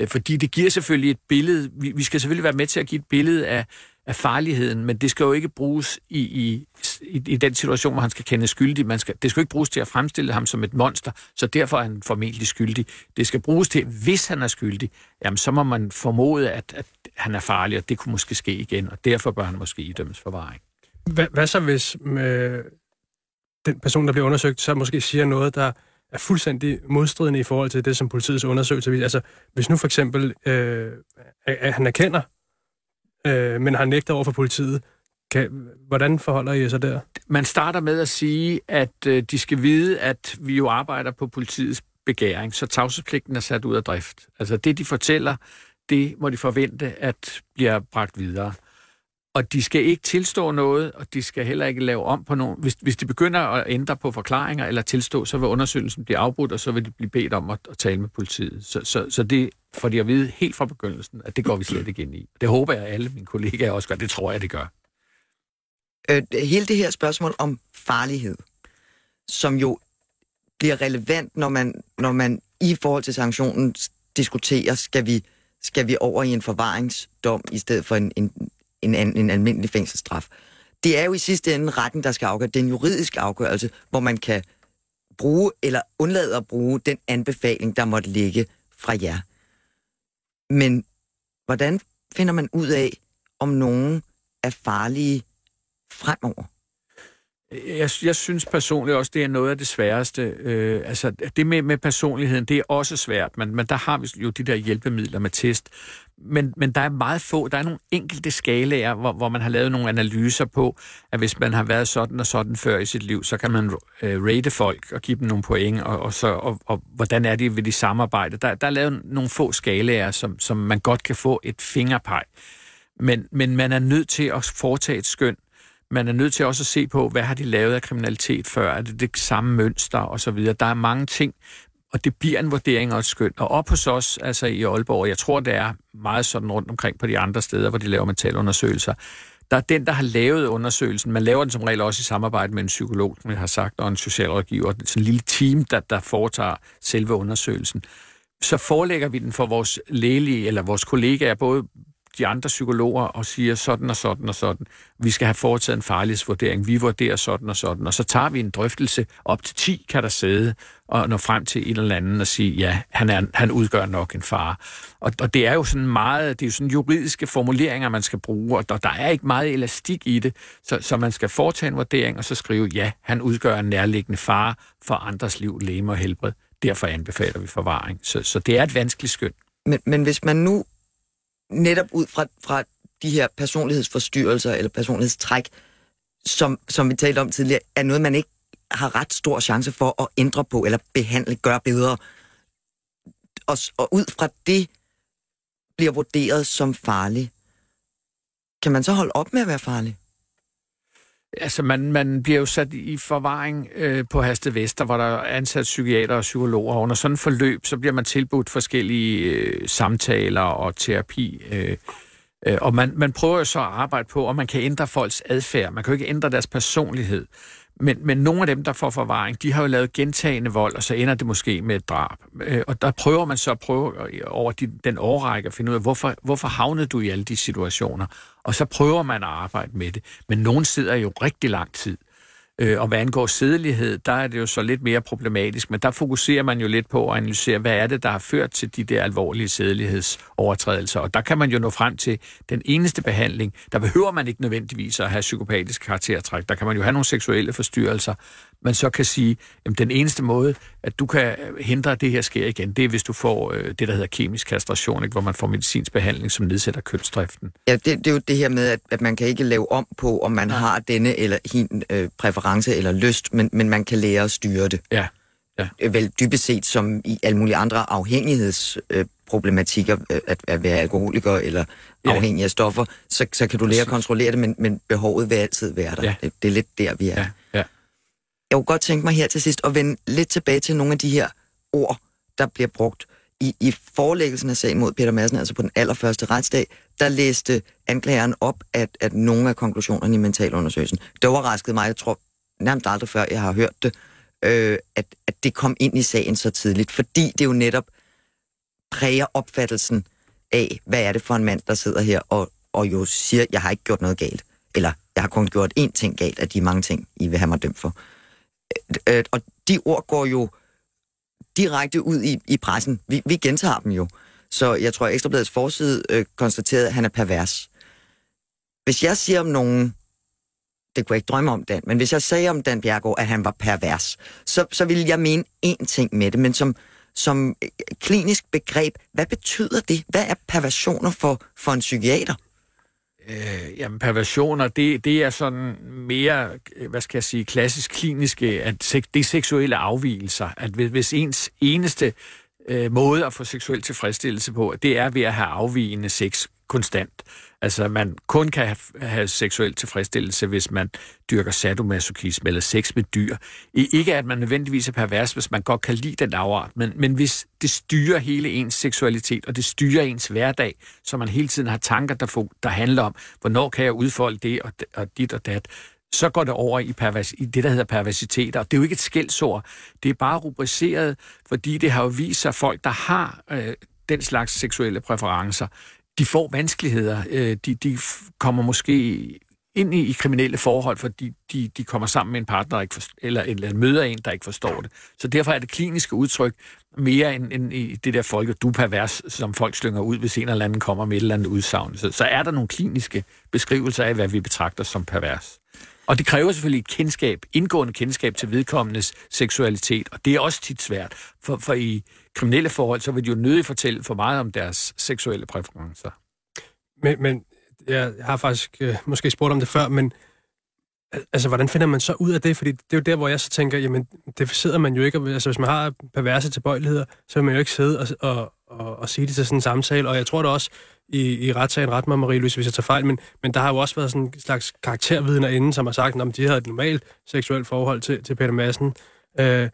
øh, fordi det giver selvfølgelig et billede, vi, vi skal selvfølgelig være med til at give et billede af, af farligheden, men det skal jo ikke bruges i, i, i, i den situation, hvor han skal kende skyldig. Man skal, det skal jo ikke bruges til at fremstille ham som et monster, så derfor er han formentlig skyldig. Det skal bruges til, hvis han er skyldig, jamen så må man formode, at, at han er farlig, og det kunne måske ske igen, og derfor bør han måske idømmes forvaring. Hvad, hvad så hvis med øh, den person, der bliver undersøgt, så måske siger noget, der er fuldstændig modstridende i forhold til det, som politiets undersøgelse viser? Altså, hvis nu for eksempel øh, at han erkender, øh, men har nægtet over for politiet, kan, hvordan forholder I sig der? Man starter med at sige, at øh, de skal vide, at vi jo arbejder på politiets begæring, så tavshedspligten er sat ud af drift. Altså det, de fortæller, det må de forvente, at bliver bragt videre. Og de skal ikke tilstå noget, og de skal heller ikke lave om på nogen. Hvis, hvis de begynder at ændre på forklaringer eller tilstå, så vil undersøgelsen blive afbrudt, og så vil de blive bedt om at, at tale med politiet. Så, så, så det får de at vide helt fra begyndelsen, at det går vi slet ikke ind i. Det håber jeg, at alle mine kollegaer også gør. Det tror jeg, det gør. Øh, hele det her spørgsmål om farlighed, som jo bliver relevant, når man, når man i forhold til sanktionen diskuterer, skal vi, skal vi over i en forvaringsdom i stedet for en, en en, en almindelig fængselsstraf. Det er jo i sidste ende retten, der skal afgøre. Det er en juridisk afgørelse, hvor man kan bruge eller undlade at bruge den anbefaling, der måtte ligge fra jer. Men hvordan finder man ud af, om nogen er farlige fremover? Øh, jeg, jeg synes personligt også, det er noget af det sværeste. Øh, altså, det med, med personligheden, det er også svært, men, men der har vi jo de der hjælpemidler med test. Men, men der er meget få, der er nogle enkelte skalaer, hvor, hvor man har lavet nogle analyser på, at hvis man har været sådan og sådan før i sit liv, så kan man øh, rate folk og give dem nogle point, og, og, så, og, og hvordan er det ved de samarbejde. Der, der er lavet nogle få skalaer, som, som man godt kan få et fingerpeg. Men, men man er nødt til at foretage et skøn, man er nødt til også at se på, hvad har de lavet af kriminalitet før? Er det det samme mønster og så videre? Der er mange ting, og det bliver en vurdering og et skøn. Og op hos os, altså i Aalborg, jeg tror, det er meget sådan rundt omkring på de andre steder, hvor de laver mentalundersøgelser, der er den, der har lavet undersøgelsen. Man laver den som regel også i samarbejde med en psykolog, som jeg har sagt, og en socialrådgiver. Sådan en lille team, der, der foretager selve undersøgelsen. Så forelægger vi den for vores lægelige, eller vores kollegaer, både de andre psykologer og siger sådan og sådan og sådan. Vi skal have foretaget en farlighedsvurdering. Vi vurderer sådan og sådan. Og så tager vi en drøftelse. Op til 10 kan der sidde og nå frem til en eller anden og sige, ja, han, er, han udgør nok en fare. Og, og det er jo sådan meget, det er jo sådan juridiske formuleringer, man skal bruge, og der, der er ikke meget elastik i det, så, så man skal foretage en vurdering og så skrive, ja, han udgør en nærliggende fare for andres liv, leme og helbred. Derfor anbefaler vi forvaring. Så, så det er et vanskeligt skøn. Men, men hvis man nu netop ud fra, fra de her personlighedsforstyrrelser eller personlighedstræk, som, som vi talte om tidligere, er noget, man ikke har ret stor chance for at ændre på eller behandle, gøre bedre. Og, og ud fra det bliver vurderet som farlig. Kan man så holde op med at være farlig? Altså, man, man bliver jo sat i forvaring øh, på Haste Vester, hvor der er ansat psykiater og psykologer. Under sådan et forløb, så bliver man tilbudt forskellige øh, samtaler og terapi. Øh, øh, og man, man prøver jo så at arbejde på, om man kan ændre folks adfærd. Man kan jo ikke ændre deres personlighed. Men, men nogle af dem, der får forvaring, de har jo lavet gentagende vold, og så ender det måske med et drab. Øh, og der prøver man så at prøve øh, over de, den årrække at finde ud af, hvorfor, hvorfor havnede du i alle de situationer? Og så prøver man at arbejde med det. Men nogen sidder jo rigtig lang tid. Øh, og hvad angår sædelighed, der er det jo så lidt mere problematisk, men der fokuserer man jo lidt på at analysere, hvad er det, der har ført til de der alvorlige sædelighedsovertrædelser. Og der kan man jo nå frem til den eneste behandling. Der behøver man ikke nødvendigvis at have psykopatisk karaktertræk. Der kan man jo have nogle seksuelle forstyrrelser, man så kan sige, at den eneste måde, at du kan hindre, at det her sker igen, det er, hvis du får øh, det, der hedder kemisk kastration, ikke? hvor man får medicinsk behandling, som nedsætter kønsdriften. Ja, det, det er jo det her med, at, at man kan ikke lave om på, om man ja. har denne eller hin øh, præference eller lyst, men, men man kan lære at styre det. Ja. ja. Øh, vel dybest set som i alle mulige andre afhængighedsproblematikker, øh, at, at være alkoholiker eller afhængig af stoffer, så, så kan du lære at kontrollere det, men, men behovet vil altid være der. Ja. Det, det er lidt der, vi er. Ja. Jeg kunne godt tænke mig her til sidst at vende lidt tilbage til nogle af de her ord, der bliver brugt. I, i forelæggelsen af sagen mod Peter Madsen, altså på den allerførste retsdag, der læste anklageren op, at, at nogle af konklusionerne i mentalundersøgelsen, det overraskede mig, jeg tror nærmest aldrig før, jeg har hørt det, øh, at, at det kom ind i sagen så tidligt, fordi det jo netop præger opfattelsen af, hvad er det for en mand, der sidder her og, og jo siger, jeg har ikke gjort noget galt, eller jeg har kun gjort én ting galt af de mange ting, I vil have mig dømt for. Øh, øh, og de ord går jo direkte ud i, i pressen. Vi, vi gentager dem jo. Så jeg tror, at Ekstrabladets forside øh, konstaterede, at han er pervers. Hvis jeg siger om nogen, det kunne jeg ikke drømme om, Dan, men hvis jeg sagde om Dan Bjergård, at han var pervers, så, så ville jeg mene én ting med det, men som, som øh, klinisk begreb, hvad betyder det? Hvad er perversioner for, for en psykiater? Øh, jamen, perversioner, det, det er sådan mere, hvad skal jeg sige, klassisk kliniske, at det er seksuelle afvielser. At hvis ens eneste øh, måde at få seksuel tilfredsstillelse på, det er ved at have afvigende sex konstant. Altså, man kun kan have, seksuel tilfredsstillelse, hvis man dyrker sadomasochisme eller sex med dyr. Ikke at man nødvendigvis er pervers, hvis man godt kan lide den afart, men, men hvis det styrer hele ens seksualitet, og det styrer ens hverdag, så man hele tiden har tanker, der, får, der handler om, hvornår kan jeg udfolde det og, og dit og dat, så går det over i, pervers, i det, der hedder perversiteter. Og det er jo ikke et skældsord. Det er bare rubriceret, fordi det har jo vist sig, at folk, der har øh, den slags seksuelle præferencer, de får vanskeligheder. Øh, de, de kommer måske ind i, i kriminelle forhold, fordi de, de kommer sammen med en partner, der ikke forstår, eller, eller møder en, der ikke forstår det. Så derfor er det kliniske udtryk mere end, end i det der folk, du pervers, som folk slynger ud, hvis en eller anden kommer med et eller andet udsagn. Så, så er der nogle kliniske beskrivelser af, hvad vi betragter som pervers. Og det kræver selvfølgelig et kendskab, indgående kendskab til vedkommendes seksualitet, og det er også tit svært, for, for i kriminelle forhold, så vil de jo nødig fortælle for meget om deres seksuelle præferencer. Men, men jeg har faktisk øh, måske spurgt om det før, men altså, hvordan finder man så ud af det? Fordi det er jo der, hvor jeg så tænker, jamen, det sidder man jo ikke. Altså, hvis man har perverse tilbøjeligheder, så vil man jo ikke sidde og, og, og, og sige det til sådan en samtale. Og jeg tror da også, i, i retssagen, ret mig, Marie-Louise, hvis jeg tager fejl, men, men der har jo også været sådan en slags karaktervidner inden, som har sagt, at de havde et normalt seksuelt forhold til, til Peter Madsen. Øh,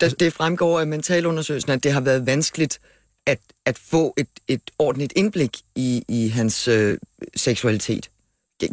det, det fremgår af mentalundersøgelsen, at det har været vanskeligt at, at få et, et ordentligt indblik i, i hans øh, seksualitet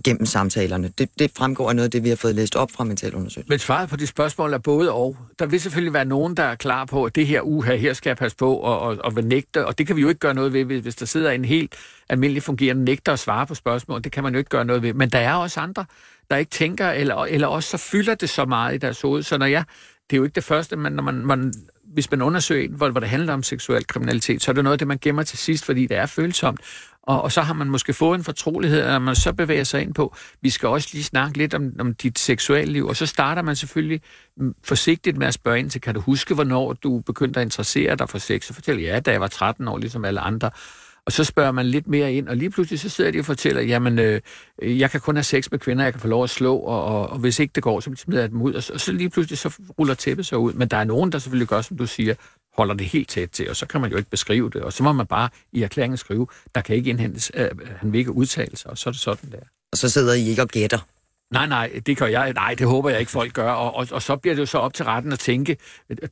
gennem samtalerne. Det, det fremgår af noget af det, vi har fået læst op fra mentalundersøgelsen. Men svaret på de spørgsmål er både og. Der vil selvfølgelig være nogen, der er klar på, at det her uha, her skal jeg passe på og, og, og vil nægte, og det kan vi jo ikke gøre noget ved, hvis der sidder en helt almindelig fungerende nægter at svare på spørgsmål. Det kan man jo ikke gøre noget ved. Men der er også andre, der ikke tænker, eller, eller også så fylder det så meget i deres hoved. Så når jeg, det er jo ikke det første, men når man, man hvis man undersøger hvor, hvor det handler om seksuel kriminalitet, så er det noget af det, man gemmer til sidst, fordi det er følsomt. Og, og så har man måske fået en fortrolighed, og man så bevæger sig ind på, vi skal også lige snakke lidt om, om dit seksuelle liv, og så starter man selvfølgelig mm, forsigtigt med at spørge ind til, kan du huske, hvornår du begyndte at interessere dig for sex? Så fortæller jeg, ja, da jeg var 13 år, ligesom alle andre. Og så spørger man lidt mere ind, og lige pludselig så sidder de og fortæller, jamen, øh, jeg kan kun have sex med kvinder, jeg kan få lov at slå, og, og, og hvis ikke det går, så smider jeg dem ud. Og så, og så lige pludselig så ruller tæppet sig ud. Men der er nogen, der selvfølgelig gør, som du siger, holder det helt tæt til, og så kan man jo ikke beskrive det. Og så må man bare i erklæringen skrive, der kan ikke indhentes, øh, han vil ikke udtale sig, og så er det sådan der. Og så sidder I ikke og gætter? Nej, nej, det gør jeg. Nej, det håber jeg ikke, folk gør. Og, og, og så bliver det jo så op til retten at tænke.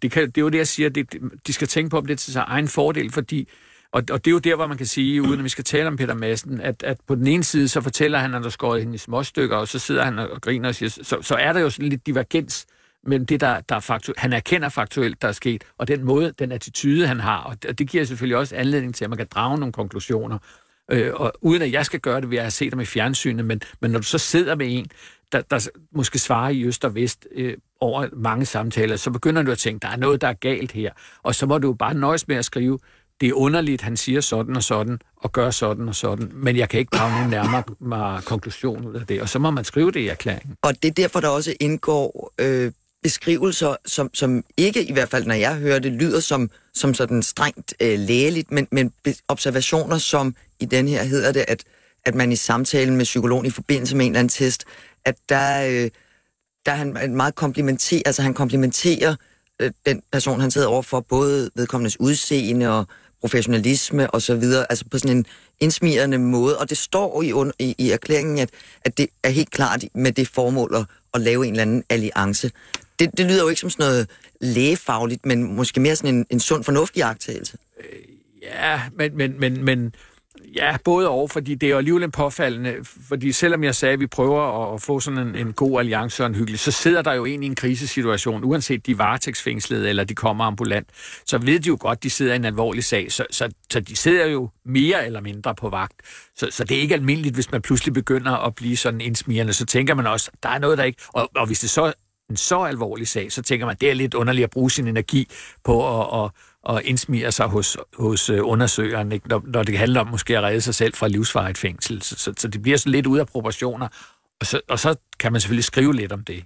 Det, kan, det er jo det, jeg siger. Det, de skal tænke på, om det er til sig egen fordel, fordi og, og det er jo der, hvor man kan sige, uden at vi skal tale om Peter Madsen, at, at på den ene side, så fortæller han, at der skåret hende i småstykker, og så sidder han og griner og siger, så, så er der jo sådan lidt divergens mellem det, der, der er faktu- han erkender faktuelt, der er sket, og den måde, den attitude, han har. Og det, og det giver selvfølgelig også anledning til, at man kan drage nogle konklusioner. Øh, og uden at jeg skal gøre det, vil jeg have set dem i fjernsynet, men, men når du så sidder med en, der, der måske svarer i øst og vest øh, over mange samtaler, så begynder du at tænke, der er noget, der er galt her. Og så må du bare nøjes med at skrive, det er underligt, han siger sådan og sådan, og gør sådan og sådan, men jeg kan ikke drage nogen nærmere konklusion ud af det, og så må man skrive det i erklæringen. Og det er derfor, der også indgår øh, beskrivelser, som, som ikke, i hvert fald når jeg hører det, lyder som, som sådan strengt øh, lægeligt, men, men observationer, som i den her hedder det, at, at man i samtalen med psykologen i forbindelse med en eller anden test, at der, øh, der er han meget komplimenterer, altså han komplimenterer øh, den person, han sidder overfor, både vedkommendes udseende og professionalisme og så videre, altså på sådan en indsmirrende måde. Og det står i, i, i erklæringen, at, at det er helt klart med det formål at, at lave en eller anden alliance. Det, det lyder jo ikke som sådan noget lægefagligt, men måske mere sådan en, en sund fornuftig agtagelse. Øh, ja, men, men, men, men Ja, både og, fordi det er jo alligevel en påfaldende, fordi selvom jeg sagde, at vi prøver at få sådan en, en god alliance og en hyggelig, så sidder der jo en i en krisesituation, uanset de varetægtsfængslede eller de kommer ambulant, så ved de jo godt, at de sidder i en alvorlig sag, så, så, så de sidder jo mere eller mindre på vagt. Så, så det er ikke almindeligt, hvis man pludselig begynder at blive sådan indsmirrende, så tænker man også, der er noget, der ikke... Og, og hvis det så en så alvorlig sag, så tænker man, det er lidt underligt at bruge sin energi på at, at og indsmire sig hos, hos øh, undersøgeren, ikke? Når, når det handler om måske at redde sig selv fra livsvarigt fængsel. Så, så, så det bliver sådan lidt ud af proportioner, og så, og så kan man selvfølgelig skrive lidt om det.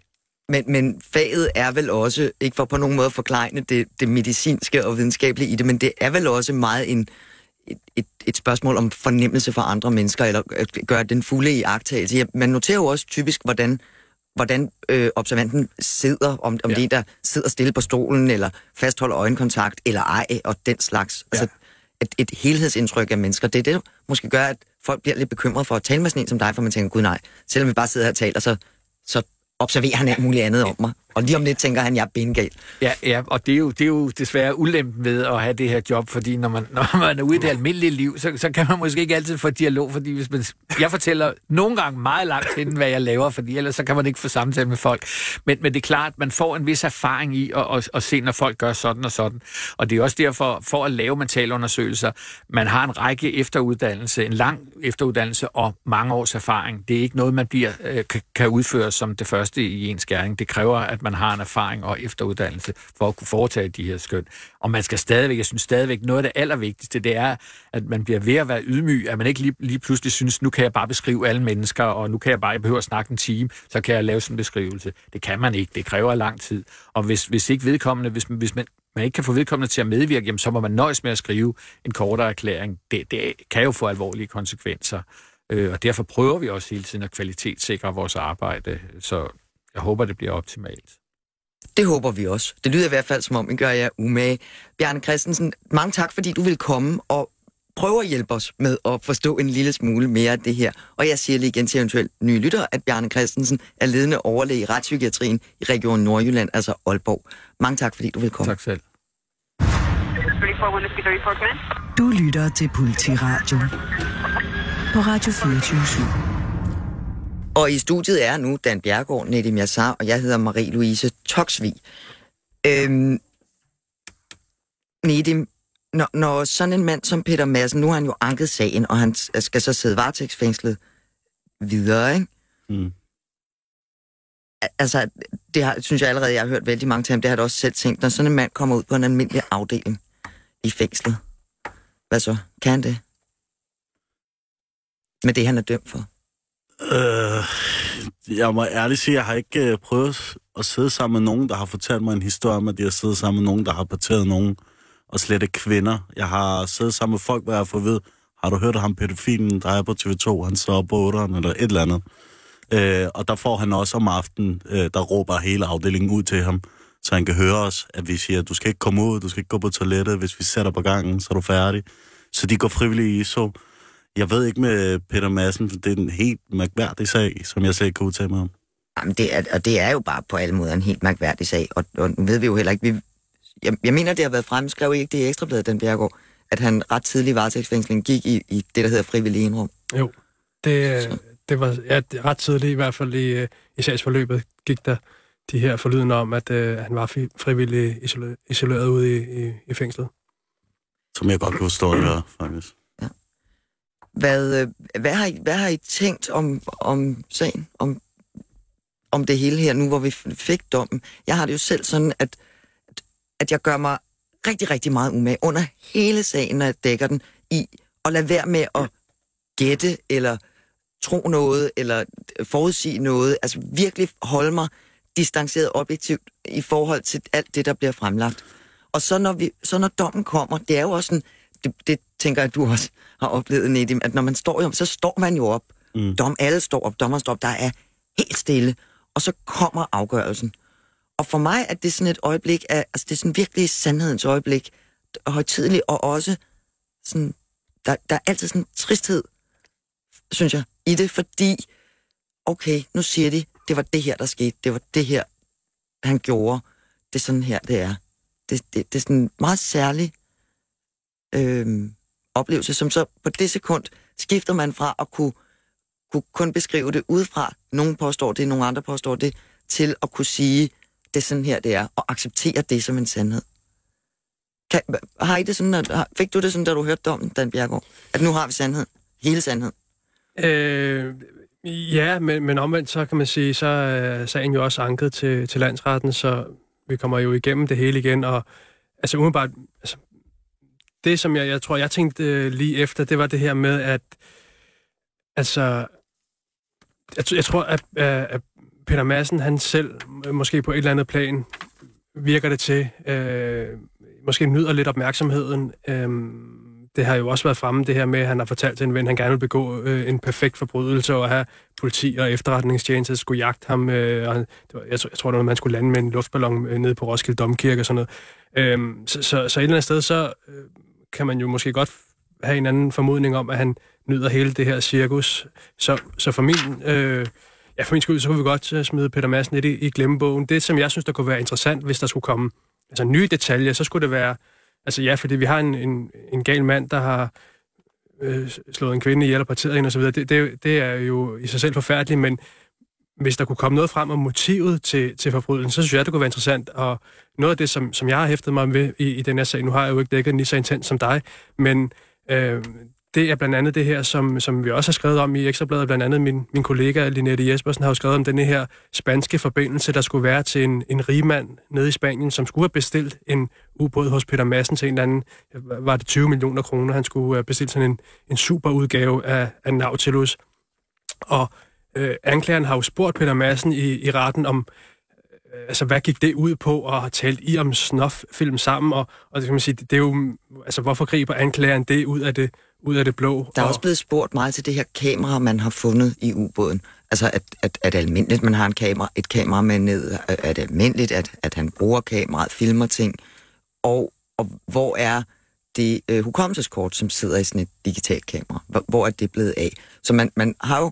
Men, men faget er vel også, ikke for på nogen måde at forklare det, det medicinske og videnskabelige i det, men det er vel også meget en, et, et, et spørgsmål om fornemmelse for andre mennesker, eller øh, gør gøre den fulde i agtagelse. Man noterer jo også typisk, hvordan hvordan øh, observanten sidder, om, om ja. det der sidder stille på stolen, eller fastholder øjenkontakt, eller ej, og den slags. Ja. Altså, et, et helhedsindtryk af mennesker. Det er det, der måske gør, at folk bliver lidt bekymret for at tale med sådan en som dig, for man tænker, gud nej, selvom vi bare sidder her og taler, så, så observerer han alt muligt andet om mig. Og lige om lidt tænker han, jeg er bengal. Ja, ja, og det er, jo, det er jo desværre ulempen ved at have det her job, fordi når man, [LAUGHS] når man er ude i det almindelige liv, så, så kan man måske ikke altid få dialog, fordi hvis man, jeg fortæller nogle gange meget langt inden, hvad jeg laver, fordi ellers så kan man ikke få samtale med folk. Men, men det er klart, man får en vis erfaring i at, at, at se, når folk gør sådan og sådan. Og det er også derfor, for at lave mentalundersøgelser, man har en række efteruddannelse, en lang efteruddannelse og mange års erfaring. Det er ikke noget, man bliver, øh, kan udføre som det første i ens skæring. Det kræver, at man har en erfaring og efteruddannelse for at kunne foretage de her skøn. Og man skal stadigvæk, jeg synes stadigvæk, noget af det allervigtigste, det er, at man bliver ved at være ydmyg, at man ikke lige, lige pludselig synes, nu kan jeg bare beskrive alle mennesker, og nu kan jeg bare, jeg behøver at snakke en time, så kan jeg lave sådan en beskrivelse. Det kan man ikke, det kræver lang tid. Og hvis, hvis ikke vedkommende, hvis, hvis man, man ikke kan få vedkommende til at medvirke, jamen, så må man nøjes med at skrive en kortere erklæring. Det, det kan jo få alvorlige konsekvenser. Øh, og derfor prøver vi også hele tiden at kvalitetssikre vores arbejde, så jeg håber, det bliver optimalt. Det håber vi også. Det lyder i hvert fald, som om I gør jer umage. Bjarne Christensen, mange tak, fordi du vil komme og prøve at hjælpe os med at forstå en lille smule mere af det her. Og jeg siger lige igen til eventuelt nye lyttere, at Bjarne Christensen er ledende overlæge i retspsykiatrien i Region Nordjylland, altså Aalborg. Mange tak, fordi du vil komme. Tak selv. Du lytter til Politiradio på Radio 24 Og i studiet er nu Dan Bjergård, Nedim Yassar, og jeg hedder Marie-Louise Toksvig. Øhm, Nedim, når, når sådan en mand som Peter Madsen, nu har han jo anket sagen, og han skal så sidde varetægtsfængslet videre, ikke? Mm. Altså, det har, synes jeg allerede, jeg har hørt vældig mange til ham, det har jeg også selv tænkt, når sådan en mand kommer ud på en almindelig afdeling i fængslet, hvad så? Kan han det? Med det, han er dømt for? Øh, jeg må ærligt sige, jeg har ikke øh, prøvet at sidde sammen med nogen, der har fortalt mig en historie om, at de har siddet sammen med nogen, der har parteret nogen, og slet ikke kvinder. Jeg har siddet sammen med folk, hvor jeg får ved, har du hørt ham pædofilen, der er på TV2, han så på 8'eren, eller et eller andet. Øh, og der får han også om aftenen, øh, der råber hele afdelingen ud til ham, så han kan høre os, at vi siger, du skal ikke komme ud, du skal ikke gå på toilettet, hvis vi sætter på gangen, så er du færdig. Så de går frivilligt i ISO. Jeg ved ikke med Peter Madsen, det er en helt mærkværdig sag, som jeg slet ikke kan udtale mig om. Jamen, det er, og det er jo bare på alle måder en helt mærkværdig sag, og, og nu ved vi jo heller ikke, vi, jeg, jeg mener, det har været frem, skrev ikke det i Ekstrabladet, den Bjergård, at han ret tidlig i varetægtsfængsling gik i, i det, der hedder frivillig indrum. Jo, det, det var ja, ret tidligt, i hvert fald i, øh, i sagsforløbet, gik der de her forlydende om, at øh, han var fri, frivillig isoleret, isoleret ude i, i, i fængslet. Som jeg godt kan forstå, det er, faktisk. Hvad, øh, hvad, har I, hvad har I tænkt om, om sagen, om, om det hele her, nu hvor vi fik dommen? Jeg har det jo selv sådan, at, at jeg gør mig rigtig, rigtig meget umage under hele sagen, når jeg dækker den, i og lade være med at gætte, eller tro noget, eller øh, forudsige noget. Altså virkelig holde mig distanceret objektivt i forhold til alt det, der bliver fremlagt. Og så når, vi, så når dommen kommer, det er jo også sådan, det, det tænker jeg, at du også har oplevet, Nedim, at når man står jo, så står man jo op. Mm. Dom, alle står op, dommer står op, der er helt stille. Og så kommer afgørelsen. Og for mig er det sådan et øjeblik af, altså det er sådan virkelig sandhedens øjeblik, højtidligt, og også sådan, der, der er altid sådan en tristhed, synes jeg, i det, fordi, okay, nu siger de, det var det her, der skete, det var det her, han gjorde, det er sådan her, det er. Det, det, det er sådan en meget særlig øh, oplevelse, som så på det sekund skifter man fra at kunne, kunne kun beskrive det udefra, nogen påstår det, nogle andre påstår det, til at kunne sige, det er sådan her, det er, og acceptere det som en sandhed. Kan, har I det sådan, at, fik du det sådan, da du hørte dommen, Dan Bjergård? At nu har vi sandhed, hele sandheden? Øh, ja, men, men omvendt så kan man sige, så er sagen jo også anket til, til landsretten, så vi kommer jo igennem det hele igen, og altså umiddelbart, altså, det som jeg, jeg tror, jeg tænkte øh, lige efter, det var det her med, at altså, jeg, jeg tror, at, at Peter Madsen, han selv, måske på et eller andet plan, virker det til, øh, måske nyder lidt opmærksomheden. Øh, det har jo også været fremme, det her med, at han har fortalt til en ven, at han gerne vil begå øh, en perfekt forbrydelse, og have politi og efterretningstjeneste skulle jagte ham. Øh, og det var, jeg, jeg tror, at man skulle lande med en luftballon øh, nede på Roskilde Domkirke og sådan noget. Øh, så, så, så et eller andet sted, så øh, kan man jo måske godt have en anden formodning om, at han nyder hele det her cirkus. Så, så for min... Øh, ja, for min skyld, så kunne vi godt øh, smide Peter Madsen lidt i, i glemmebogen. Det, som jeg synes, der kunne være interessant, hvis der skulle komme altså, nye detaljer, så skulle det være, altså ja, fordi vi har en, en, en gal mand, der har øh, slået en kvinde ihjel og parteret hende osv., det, det, det er jo i sig selv forfærdeligt, men hvis der kunne komme noget frem om motivet til, til forbrydelsen, så synes jeg, det kunne være interessant. Og noget af det, som, som jeg har hæftet mig med i, i den her sag, nu har jeg jo ikke dækket den lige så intens som dig, men øh, det er blandt andet det her, som, som vi også har skrevet om i Ekstrabladet, blandt andet min, min kollega Linette Jespersen har jo skrevet om den her spanske forbindelse, der skulle være til en, en rigmand nede i Spanien, som skulle have bestilt en ubåd hos Peter Madsen til en eller anden, var det 20 millioner kroner, han skulle have bestilt sådan en, en super udgave af, af Nautilus. Og øh, anklageren har jo spurgt Peter Madsen i, i retten om, altså hvad gik det ud på, og har talt i om snuff-film sammen, og, og det kan man sige, det, det er jo, altså hvorfor griber anklageren det ud af det, ud af det blå? Der er og, også blevet spurgt meget til det her kamera, man har fundet i ubåden. Altså, at, at, at det almindeligt, man har en kamera, et kamera med ned? Er det almindeligt, at, at han bruger kameraet, filmer ting? Og, og hvor er det øh, hukommelseskort, som sidder i sådan et digitalt kamera? Hvor, hvor er det blevet af? Så man, man har jo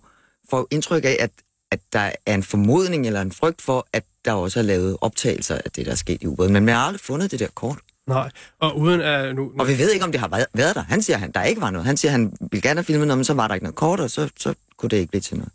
får indtryk af, at, at der er en formodning eller en frygt for, at der også er lavet optagelser af det, der er sket i ubåden. Men man har aldrig fundet det der kort. Nej, og uden at... Nu, nu... Og vi ved ikke, om det har været, været der. Han siger, at der ikke var noget. Han siger, at han ville gerne have filmet noget, men så var der ikke noget kort, og så, så kunne det ikke blive til noget.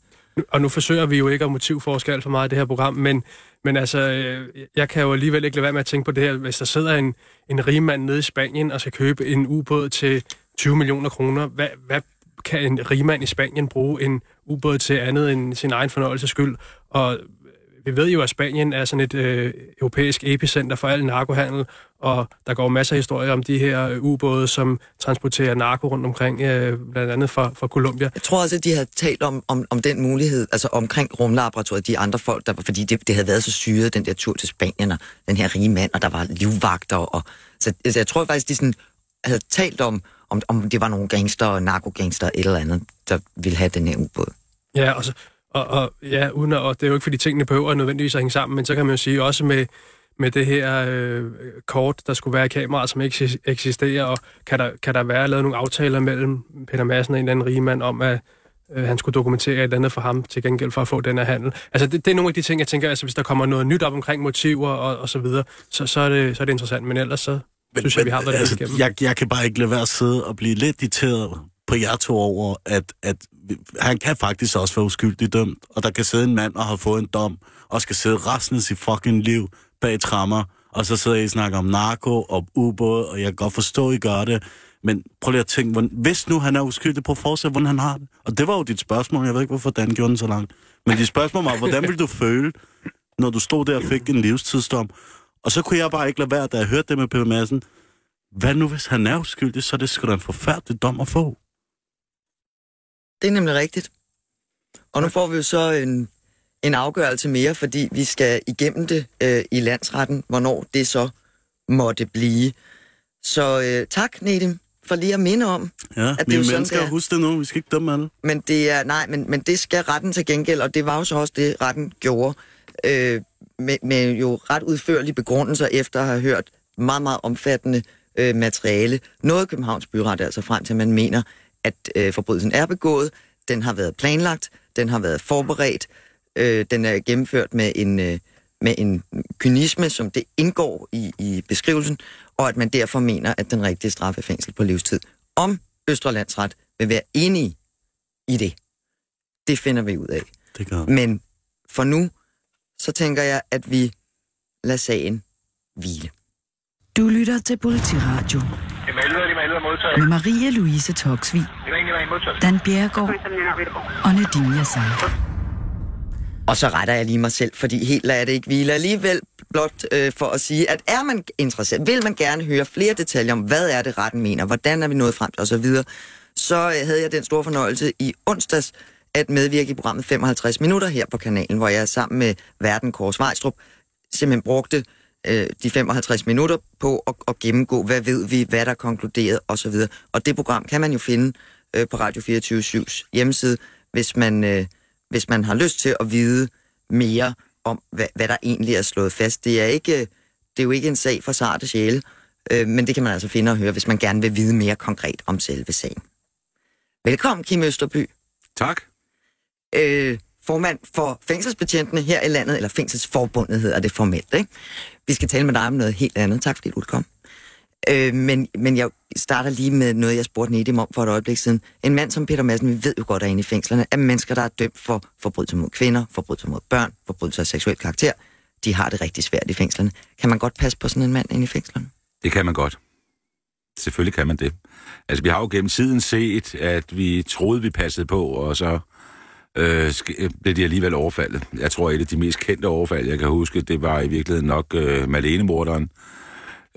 Og nu forsøger vi jo ikke at motivforske alt for meget i det her program, men, men altså, øh, jeg kan jo alligevel ikke lade være med at tænke på det her. Hvis der sidder en, en rigmand nede i Spanien og skal købe en ubåd til 20 millioner kroner, hvad, hvad kan en rigmand i Spanien bruge en ubåd til andet end sin egen fornøjelses skyld? Og vi ved jo, at Spanien er sådan et øh, europæisk epicenter for al narkohandel, og der går masser af historier om de her øh, ubåde, som transporterer narko rundt omkring, øh, blandt andet fra, fra Colombia. Jeg tror også, at de havde talt om, om, om den mulighed, altså omkring rumlaboratoriet, de andre folk, der, fordi det, det havde været så syret, den der tur til Spanien, og den her rige mand, og der var livvagter, og så altså, jeg tror faktisk, de sådan havde talt om, om, om det var nogle gangster, narkogangster, et eller andet, der ville have den her ubåd. Ja, og, så, og, og ja, uden at, og det er jo ikke, fordi tingene behøver nødvendigvis at hænge sammen, men så kan man jo sige også med, med det her øh, kort, der skulle være i kameraet, som ikke eksisterer, og kan der, kan der være lavet nogle aftaler mellem Peter Madsen og en eller anden rigmand om, at øh, han skulle dokumentere et eller andet for ham til gengæld for at få den her handel. Altså, det, det er nogle af de ting, jeg tænker, altså, hvis der kommer noget nyt op omkring motiver og, og så videre, så, så, er det, så er det interessant. Men ellers så men, synes jeg, vi har været altså, igennem. Jeg, jeg kan bare ikke lade være at sidde og blive lidt irriteret på jer to over, at, at han kan faktisk også være uskyldig dømt, og der kan sidde en mand og har fået en dom, og skal sidde resten af sit fucking liv bag trammer, og så sidder I og snakker om narko og ubåde, og jeg kan godt forstå, at I gør det, men prøv lige at tænke, hvordan, hvis nu han er uskyldig på forsæt, hvordan han har det. Og det var jo dit spørgsmål, jeg ved ikke, hvorfor Dan gjorde den så langt. Men dit spørgsmål var, hvordan vil du føle, når du stod der og fik en livstidsdom? Og så kunne jeg bare ikke lade være, da jeg hørte det med Peter Madsen. Hvad nu, hvis han er uskyldig, så er det sgu da en forfærdelig dom at få. Det er nemlig rigtigt. Og nu får vi jo så en, en afgørelse mere, fordi vi skal igennem det øh, i landsretten, hvornår det så måtte blive. Så øh, tak, Nedim, for lige at minde om, ja, at det er jo sådan, skal huske det nu. Vi skal ikke dømme alle. Men det er, nej, men, men det skal retten til gengæld, og det var jo så også det, retten gjorde, øh, med, med jo ret udførlige begrundelser efter at have hørt meget, meget omfattende øh, materiale. Noget Københavns Byret altså frem til, at man mener, at øh, forbrydelsen er begået, den har været planlagt, den har været forberedt, øh, den er gennemført med en, øh, med en kynisme, som det indgår i, i beskrivelsen, og at man derfor mener, at den rigtige straf er fængsel på livstid. Om Østerlandsret vil være enige i det, det finder vi ud af. Det gør. Men for nu, så tænker jeg, at vi lader sagen hvile. Du lytter til Politiradio med Maria Louise Toksvig, Dan Bjergård og Nadine Yassar. Og så retter jeg lige mig selv, fordi helt lader det ikke hvile alligevel, blot øh, for at sige, at er man interesseret, vil man gerne høre flere detaljer om, hvad er det retten mener, hvordan er vi nået frem til osv., så øh, havde jeg den store fornøjelse i onsdags at medvirke i programmet 55 minutter her på kanalen, hvor jeg sammen med Verden Kors Vejstrup simpelthen brugte øh, de 55 minutter på at, at gennemgå, hvad ved vi, hvad der er konkluderet osv. Og det program kan man jo finde øh, på Radio 24-7's hjemmeside, hvis man, øh, hvis man har lyst til at vide mere om, hvad, hvad der egentlig er slået fast. Det er, ikke, det er jo ikke en sag for sarte sjæle, øh, men det kan man altså finde og høre, hvis man gerne vil vide mere konkret om selve sagen. Velkommen, Kim Østerby. Tak. Øh, formand for fængselsbetjentene her i landet, eller fængselsforbundet hedder det formelt. Ikke? Vi skal tale med dig om noget helt andet. Tak fordi du kom. Øh, men, men jeg starter lige med noget, jeg spurgte Nedim om for et øjeblik siden. En mand som Peter Madsen, vi ved jo godt, er inde i fængslerne, at mennesker, der er dømt for forbrydelser mod kvinder, forbrydelser mod børn, forbrydelser af seksuel karakter, de har det rigtig svært i fængslerne. Kan man godt passe på sådan en mand inde i fængslerne? Det kan man godt. Selvfølgelig kan man det. Altså, vi har jo gennem tiden set, at vi troede, vi passede på, og så Øh, øh, blev de alligevel overfaldet. Jeg tror, et af de mest kendte overfald, jeg kan huske, det var i virkeligheden nok øh, Malene-morderen.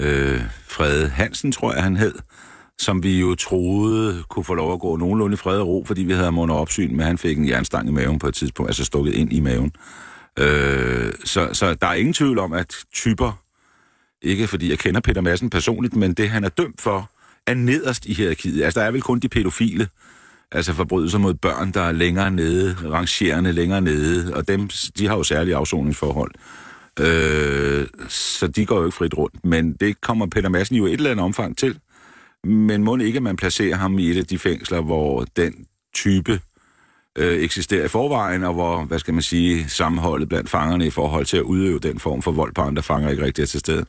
Øh, Frede Hansen, tror jeg, han hed som vi jo troede kunne få lov at gå nogenlunde fred og ro, fordi vi havde ham under opsyn, men han fik en jernstang i maven på et tidspunkt, altså stukket ind i maven. Øh, så, så der er ingen tvivl om, at typer, ikke fordi jeg kender Peter Madsen personligt, men det han er dømt for, er nederst i hierarkiet. Altså der er vel kun de pædofile, altså forbrydelser mod børn, der er længere nede, rangerende længere nede, og dem, de har jo særlige afsoningsforhold. Øh, så de går jo ikke frit rundt. Men det kommer Peter Madsen jo et eller andet omfang til. Men må ikke, at man placerer ham i et af de fængsler, hvor den type øh, eksisterer i forvejen, og hvor, hvad skal man sige, sammenholdet blandt fangerne i forhold til at udøve den form for vold på andre fanger ikke rigtig er til stede.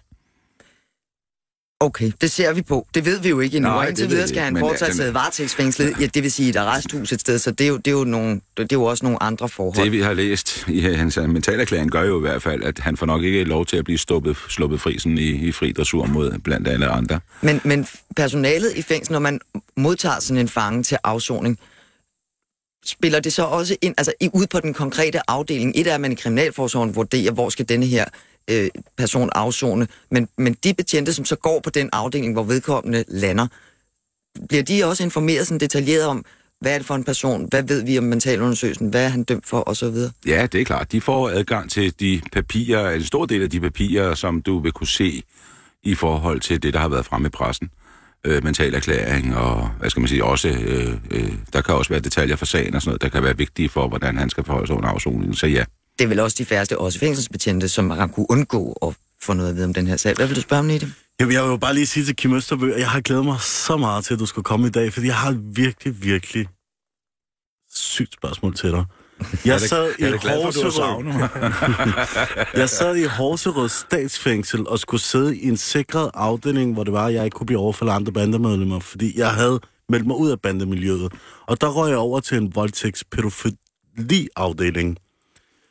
Okay, det ser vi på. Det ved vi jo ikke endnu. Nej, indtil videre skal han fortsat sidde varetægtsfængslet, ja, det vil sige et arresthus et sted, så det er jo, det er jo, nogle, det er jo også nogle andre forhold. Det vi har læst i hans mentalerklæring gør jo i hvert fald, at han får nok ikke lov til at blive stoppet, sluppet fri sådan i, i fri dressur mod blandt alle andre. Men, men personalet i fængsel, når man modtager sådan en fange til afsoning, spiller det så også ind, altså ud på den konkrete afdeling? Et er, at man i Kriminalforsorgen vurderer, hvor skal denne her øh, person afzone, men, men de betjente, som så går på den afdeling, hvor vedkommende lander, bliver de også informeret sådan detaljeret om, hvad er det for en person, hvad ved vi om mentalundersøgelsen, hvad er han dømt for, osv.? Ja, det er klart. De får adgang til de papirer, en stor del af de papirer, som du vil kunne se i forhold til det, der har været fremme i pressen. Øh, mentalerklæring og, hvad skal man sige, også, øh, øh, der kan også være detaljer for sagen og sådan noget, der kan være vigtige for, hvordan han skal forholde sig under afsoningen. Så ja, det er vel også de færreste, også fængselsbetjente, som har kunne undgå at få noget at vide om den her sag. Hvad vil du spørge om? Jeg vil, jeg vil bare lige sige til Kim Østerbø, at jeg har glædet mig så meget til, at du skulle komme i dag, fordi jeg har et virkelig, virkelig sygt spørgsmål til dig. [LAUGHS] Jeg sad i Horserød. [LAUGHS] jeg sad i Horserød statsfængsel og skulle sidde i en sikret afdeling, hvor det var, at jeg ikke kunne blive overfaldet andre bandemedlemmer, fordi jeg havde meldt mig ud af bandemiljøet. Og der røg jeg over til en voldtægtspædofili-afdeling.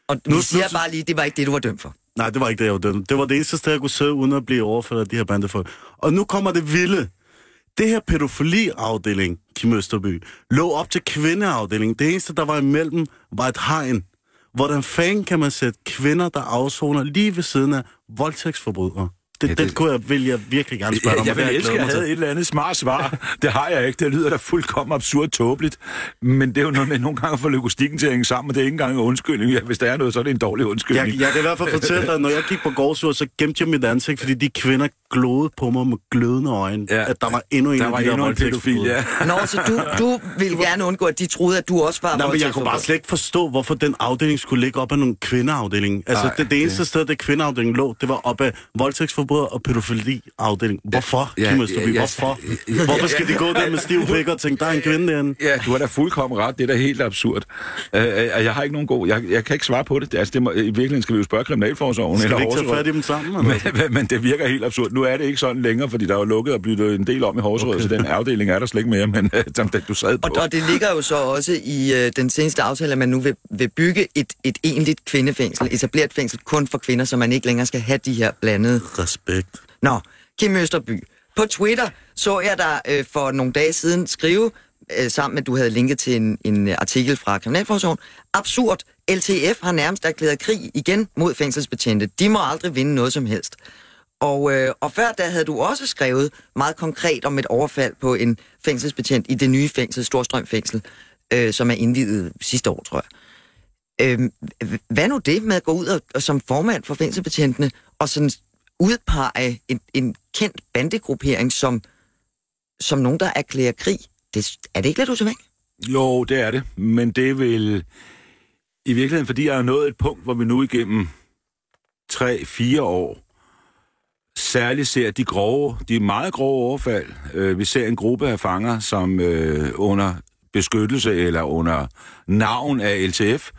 Og nu, vi siger nu, bare lige, det var ikke det, du var dømt for. Nej, det var ikke det, jeg var dømt. Det var det eneste sted, jeg kunne sidde, uden at blive overfaldet af de her bandefolk. Og nu kommer det vilde. Det her pædofiliafdeling, Kim Østerby, lå op til kvindeafdelingen. Det eneste, der var imellem, var et hegn. Hvordan fanden kan man sætte kvinder, der afsoner lige ved siden af voldtægtsforbrydere? Det, ja, det, det kunne jeg, vil jeg virkelig gerne spørge om. Jeg, jeg vil elske, at jeg havde et eller andet smart svar. det har jeg ikke. Det lyder da fuldkommen absurd tåbeligt. Men det er jo noget med nogle gange at få logistikken til at hænge sammen, og det er ikke engang en undskyldning. Ja, hvis der er noget, så er det en dårlig undskyldning. Jeg, jeg kan i hvert fald fortælle dig, at når jeg gik på gårdsur, så gemte jeg mit ansigt, fordi de kvinder glåede på mig med glødende øjne, ja, at der var endnu en der af de der pædofil, ja. Nå, så du, du ville gerne undgå, at de troede, at du også var Nej, men jeg kunne bare slet ikke forstå, hvorfor den afdeling skulle ligge op af nogle kvindeafdeling. Altså, Ej, det, det eneste det. sted, det kvindeafdelingen lå, det var op af voldtægtsforbrydere og pædofili-afdeling. Hvorfor, ja, Kim Østerby? Ja, ja, Hvorfor? Ja, Hvorfor skal de gå der med stiv pik og tænke, der er en kvinde derinde? Ja, du har da fuldkommen ret. Det er da helt absurd. Uh, jeg har ikke nogen god... Jeg, jeg kan ikke svare på det. Altså, det må, I virkeligheden skal vi jo spørge Kriminalforsorgen. Skal vi ikke tage fat i dem sammen? [LAUGHS] Men, men det virker helt absurd. Nu er det ikke sådan længere, fordi der er lukket og blevet en del om i Horsrød, okay. så den afdeling er der slet ikke mere, men som den, du sad på. Og, og det ligger jo så også i øh, den seneste aftale, at man nu vil, vil bygge et, et egentligt kvindefængsel, etableret et fængsel kun for kvinder, så man ikke længere skal have de her blandede... Respekt. Nå, Kim Østerby. På Twitter så jeg dig øh, for nogle dage siden skrive, øh, sammen med, at du havde linket til en, en artikel fra Kriminalforsorgen. Absurd. LTF har nærmest erklæret krig igen mod fængselsbetjente. De må aldrig vinde noget som helst. Og, øh, og før da havde du også skrevet meget konkret om et overfald på en fængselsbetjent i det nye fængsel, Storstrøm Fængsel, øh, som er indvidet sidste år, tror jeg. Øh, hvad nu det med at gå ud og, og som formand for fængselsbetjentene og sådan udpege en, en kendt bandegruppering som, som nogen, der erklærer krig? Det, er det ikke lidt usædvanligt? Jo, det er det. Men det vil i virkeligheden, fordi jeg er nået et punkt, hvor vi nu igennem 3-4 år særligt ser de grove, de meget grove overfald. Øh, vi ser en gruppe af fanger, som øh, under beskyttelse eller under navn af LTF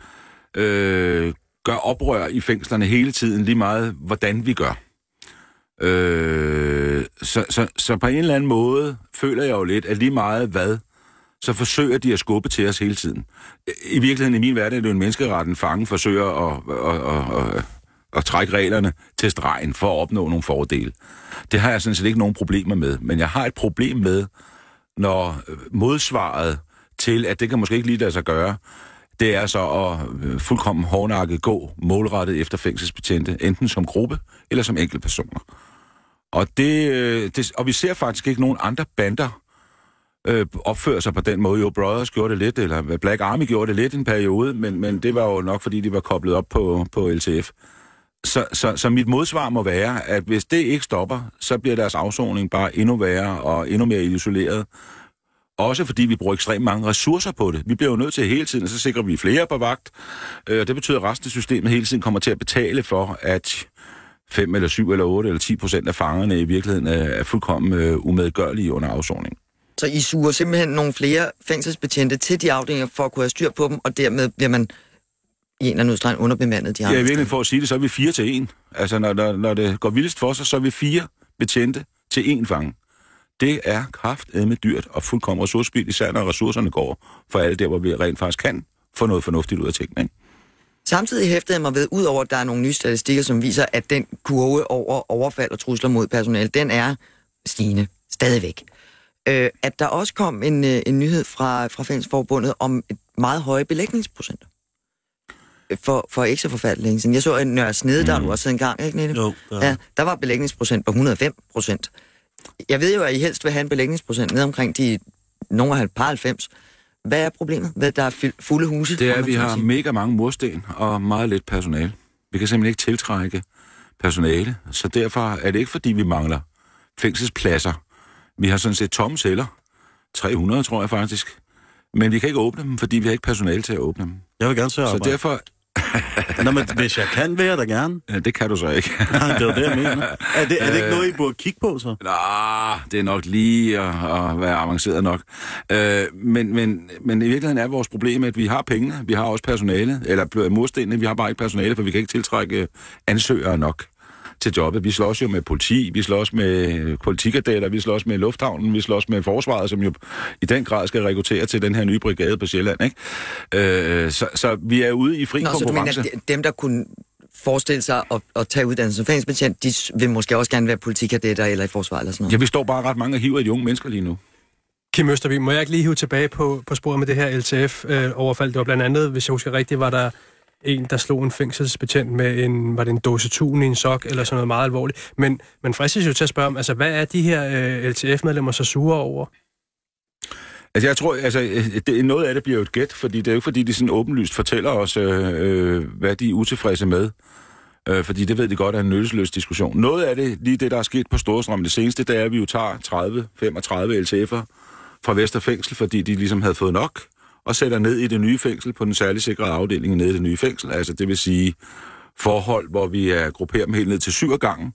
øh, gør oprør i fængslerne hele tiden, lige meget hvordan vi gør. Øh, så, så, så på en eller anden måde føler jeg jo lidt, at lige meget hvad, så forsøger de at skubbe til os hele tiden. I virkeligheden, i min verden, er det jo en menneskeretten fange forsøger at, at, at, at, at trække reglerne til stregen for at opnå nogle fordele. Det har jeg sådan set ikke nogen problemer med, men jeg har et problem med, når øh, modsvaret til, at det kan måske ikke lige lade sig gøre, det er så at øh, fuldkommen hårdnakket gå målrettet efter fængselsbetjente, enten som gruppe eller som enkeltpersoner. Og, det, øh, det, og vi ser faktisk ikke nogen andre bander øh, opføre sig på den måde. Jo, Brothers gjorde det lidt, eller Black Army gjorde det lidt en periode, men, men det var jo nok, fordi de var koblet op på, på LTF. Så, så, så mit modsvar må være, at hvis det ikke stopper, så bliver deres afsoning bare endnu værre og endnu mere isoleret. Også fordi vi bruger ekstremt mange ressourcer på det. Vi bliver jo nødt til hele tiden, og så sikrer vi flere på vagt. Øh, og det betyder, at resten af systemet hele tiden kommer til at betale for, at 5 eller 7 eller 8 eller 10 procent af fangerne i virkeligheden er, er fuldkommen øh, umedgørlige under afsoning. Så I suger simpelthen nogle flere fængselsbetjente til de afdelinger for at kunne have styr på dem, og dermed bliver man i en eller anden udstræk underbemandet de Ja, i virkeligheden for at sige det, så er vi fire til en. Altså, når, når, når det går vildest for sig, så er vi fire betjente til én fange. Det er med dyrt og fuldkommen ressourcespild, især når ressourcerne går for alle der, hvor vi rent faktisk kan få noget fornuftigt ud af tingene. Ikke? Samtidig hæftede jeg mig ved, udover at der er nogle nye statistikker, som viser, at den kurve over overfald og trusler mod personal, den er stigende stadigvæk. Øh, at der også kom en, øh, en nyhed fra, fra Fængselsforbundet om et meget høje belægningsprocenter. For, for ikke så forfærdeligt længe siden. Jeg så en Nørre Snede, mm. der du også en gang, ikke Nette? Jo, ja. ja. Der var belægningsprocent på 105 procent. Jeg ved jo, at I helst vil have en belægningsprocent ned omkring de nogle af par 90. Hvad er problemet? Hvad der er fulde huse? Det er, at vi har mega mange mursten og meget lidt personale. Vi kan simpelthen ikke tiltrække personale, så derfor er det ikke, fordi vi mangler fængselspladser. Vi har sådan set tomme celler. 300, tror jeg faktisk. Men vi kan ikke åbne dem, fordi vi har ikke personale til at åbne dem. Jeg vil gerne se Så derfor Nå, men hvis jeg kan, vil jeg da gerne. Ja, det kan du så ikke. [LAUGHS] Nej, det er det, jeg mener. Er det, er det ikke noget, I burde kigge på, så? Nej, det er nok lige at, at være avanceret nok. Øh, men, men, men i virkeligheden er vores problem, at vi har pengene, vi har også personale, eller murstenene, vi har bare ikke personale, for vi kan ikke tiltrække ansøgere nok til jobbet. Vi slås jo med politi, vi slås med politikadetter, vi slås med lufthavnen, vi slås med forsvaret, som jo i den grad skal rekruttere til den her nye brigade på Sjælland. Ikke? Øh, så, så vi er ude i fri Nå, konkurrence. Så du mener, dem, der kunne forestille sig at, at tage uddannelse som fængselsbetjent, de vil måske også gerne være politikadetter eller i forsvaret eller sådan noget? Ja, vi står bare ret mange og hiver i de unge mennesker lige nu. Kim Østervig, må jeg ikke lige hive tilbage på, på sporet med det her LTF-overfald? Øh, det var blandt andet, hvis jeg husker rigtigt, var der en, der slog en fængselsbetjent med en, var det en dåse tun i en sok, eller sådan noget meget alvorligt. Men man fristes jo til at spørge om, altså, hvad er de her øh, LTF-medlemmer så sure over? Altså, jeg tror, altså, det, noget af det bliver jo et gæt, fordi det er jo ikke, fordi de sådan åbenlyst fortæller os, øh, øh, hvad de er utilfredse med. Øh, fordi det ved de godt er en nødseløs diskussion. Noget af det, lige det, der er sket på Storstrøm det seneste, det er, at vi jo tager 30-35 LTF'er fra Vesterfængsel, fordi de ligesom havde fået nok og sætter ned i det nye fængsel på den særligt sikrede afdeling nede i det nye fængsel. Altså det vil sige forhold, hvor vi er grupperet dem helt ned til syv gangen.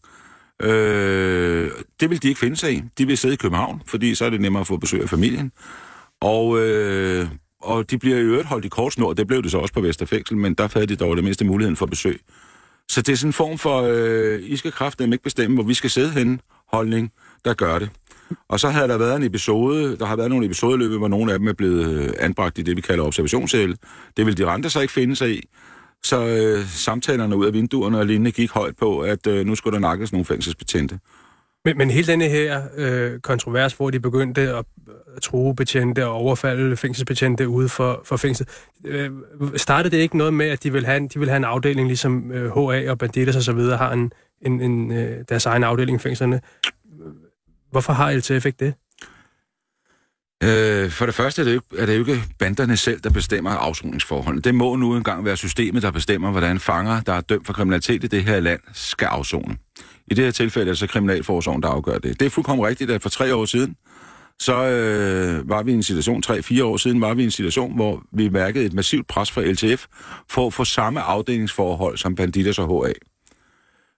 Øh, det vil de ikke finde sig i. De vil sidde i København, fordi så er det nemmere at få besøg af familien. Og, øh, og de bliver i øvrigt holdt i kort snor. Det blev det så også på Vesterfængsel, men der havde de dog det mindste muligheden for besøg. Så det er sådan en form for, øh, I skal kraftedeme ikke bestemme, hvor vi skal sidde henne, holdning, der gør det. Og så havde der været en episode, der har været nogle episoder løbet, hvor nogle af dem er blevet øh, anbragt i det, vi kalder observationscelle. Det vil de rente sig ikke finde sig i. Så øh, samtalerne ud af vinduerne og lignende gik højt på, at øh, nu skulle der nakkes nogle fængselsbetjente. Men, men hele denne her øh, kontrovers, hvor de begyndte at øh, true betjente og overfalde fængselsbetjente ude for, for fængslet, øh, startede det ikke noget med, at de vil have en, de vil have en afdeling, ligesom øh, HA og Banditas og så videre har en, en, en, øh, deres egen afdeling i fængslerne? Hvorfor har LTF ikke det? Øh, for det første er det, jo, er det jo ikke banderne selv, der bestemmer afsoningsforholdene. Det må nu engang være systemet, der bestemmer, hvordan fanger, der er dømt for kriminalitet i det her land, skal afzone. I det her tilfælde er det så Kriminalforsorgen, der afgør det. Det er fuldkommen rigtigt, at for tre år siden, så øh, var vi i en situation, tre-fire år siden, var vi i en situation, hvor vi mærkede et massivt pres fra LTF for at få samme afdelingsforhold som Banditas og HA.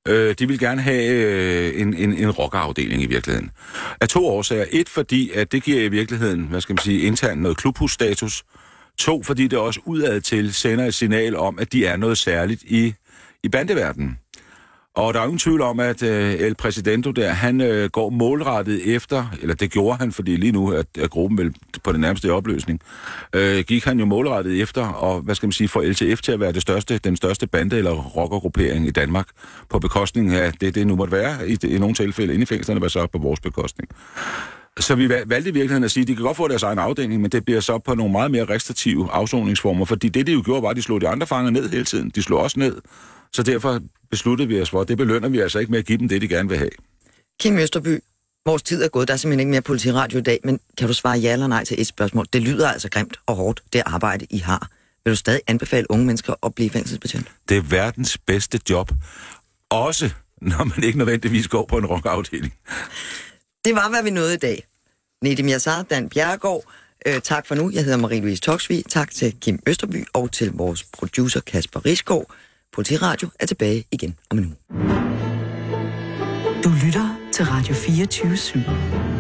Øh, de vil gerne have øh, en, en, en rockerafdeling i virkeligheden. Af to årsager. Et, fordi at det giver i virkeligheden, hvad skal man sige, internt noget klubhusstatus. To, fordi det også udad til sender et signal om, at de er noget særligt i, i bandeverdenen. Og der er ingen tvivl om, at øh, El Presidento der, han øh, går målrettet efter, eller det gjorde han, fordi lige nu at, er gruppen vel på den nærmeste opløsning, øh, gik han jo målrettet efter, og hvad skal man sige, for LTF til at være det største, den største bande- eller rockergruppering i Danmark, på bekostning af det, det nu måtte være, i, i nogle tilfælde inde i fængslerne, var så på vores bekostning. Så vi valgte i virkeligheden at sige, at de kan godt få deres egen afdeling, men det bliver så på nogle meget mere restriktive afsoningsformer, fordi det, de jo gjorde, var, at de slog de andre fanger ned hele tiden. De slog også ned. Så derfor besluttede vi os for, at det belønner vi altså ikke med at give dem det, de gerne vil have. Kim Østerby, vores tid er gået. Der er simpelthen ikke mere politiradio i dag, men kan du svare ja eller nej til et spørgsmål? Det lyder altså grimt og hårdt, det arbejde, I har. Vil du stadig anbefale unge mennesker at blive fængselsbetjent? Det er verdens bedste job. Også når man ikke nødvendigvis går på en rockafdeling. Det var, hvad vi nåede i dag. Nedim Yassar, Dan Bjerregaard, øh, tak for nu. Jeg hedder Marie-Louise Toksvig. Tak til Kim Østerby og til vores producer Kasper Risgaard. Politiradio er tilbage igen om en uge. Du lytter til Radio 24 /7.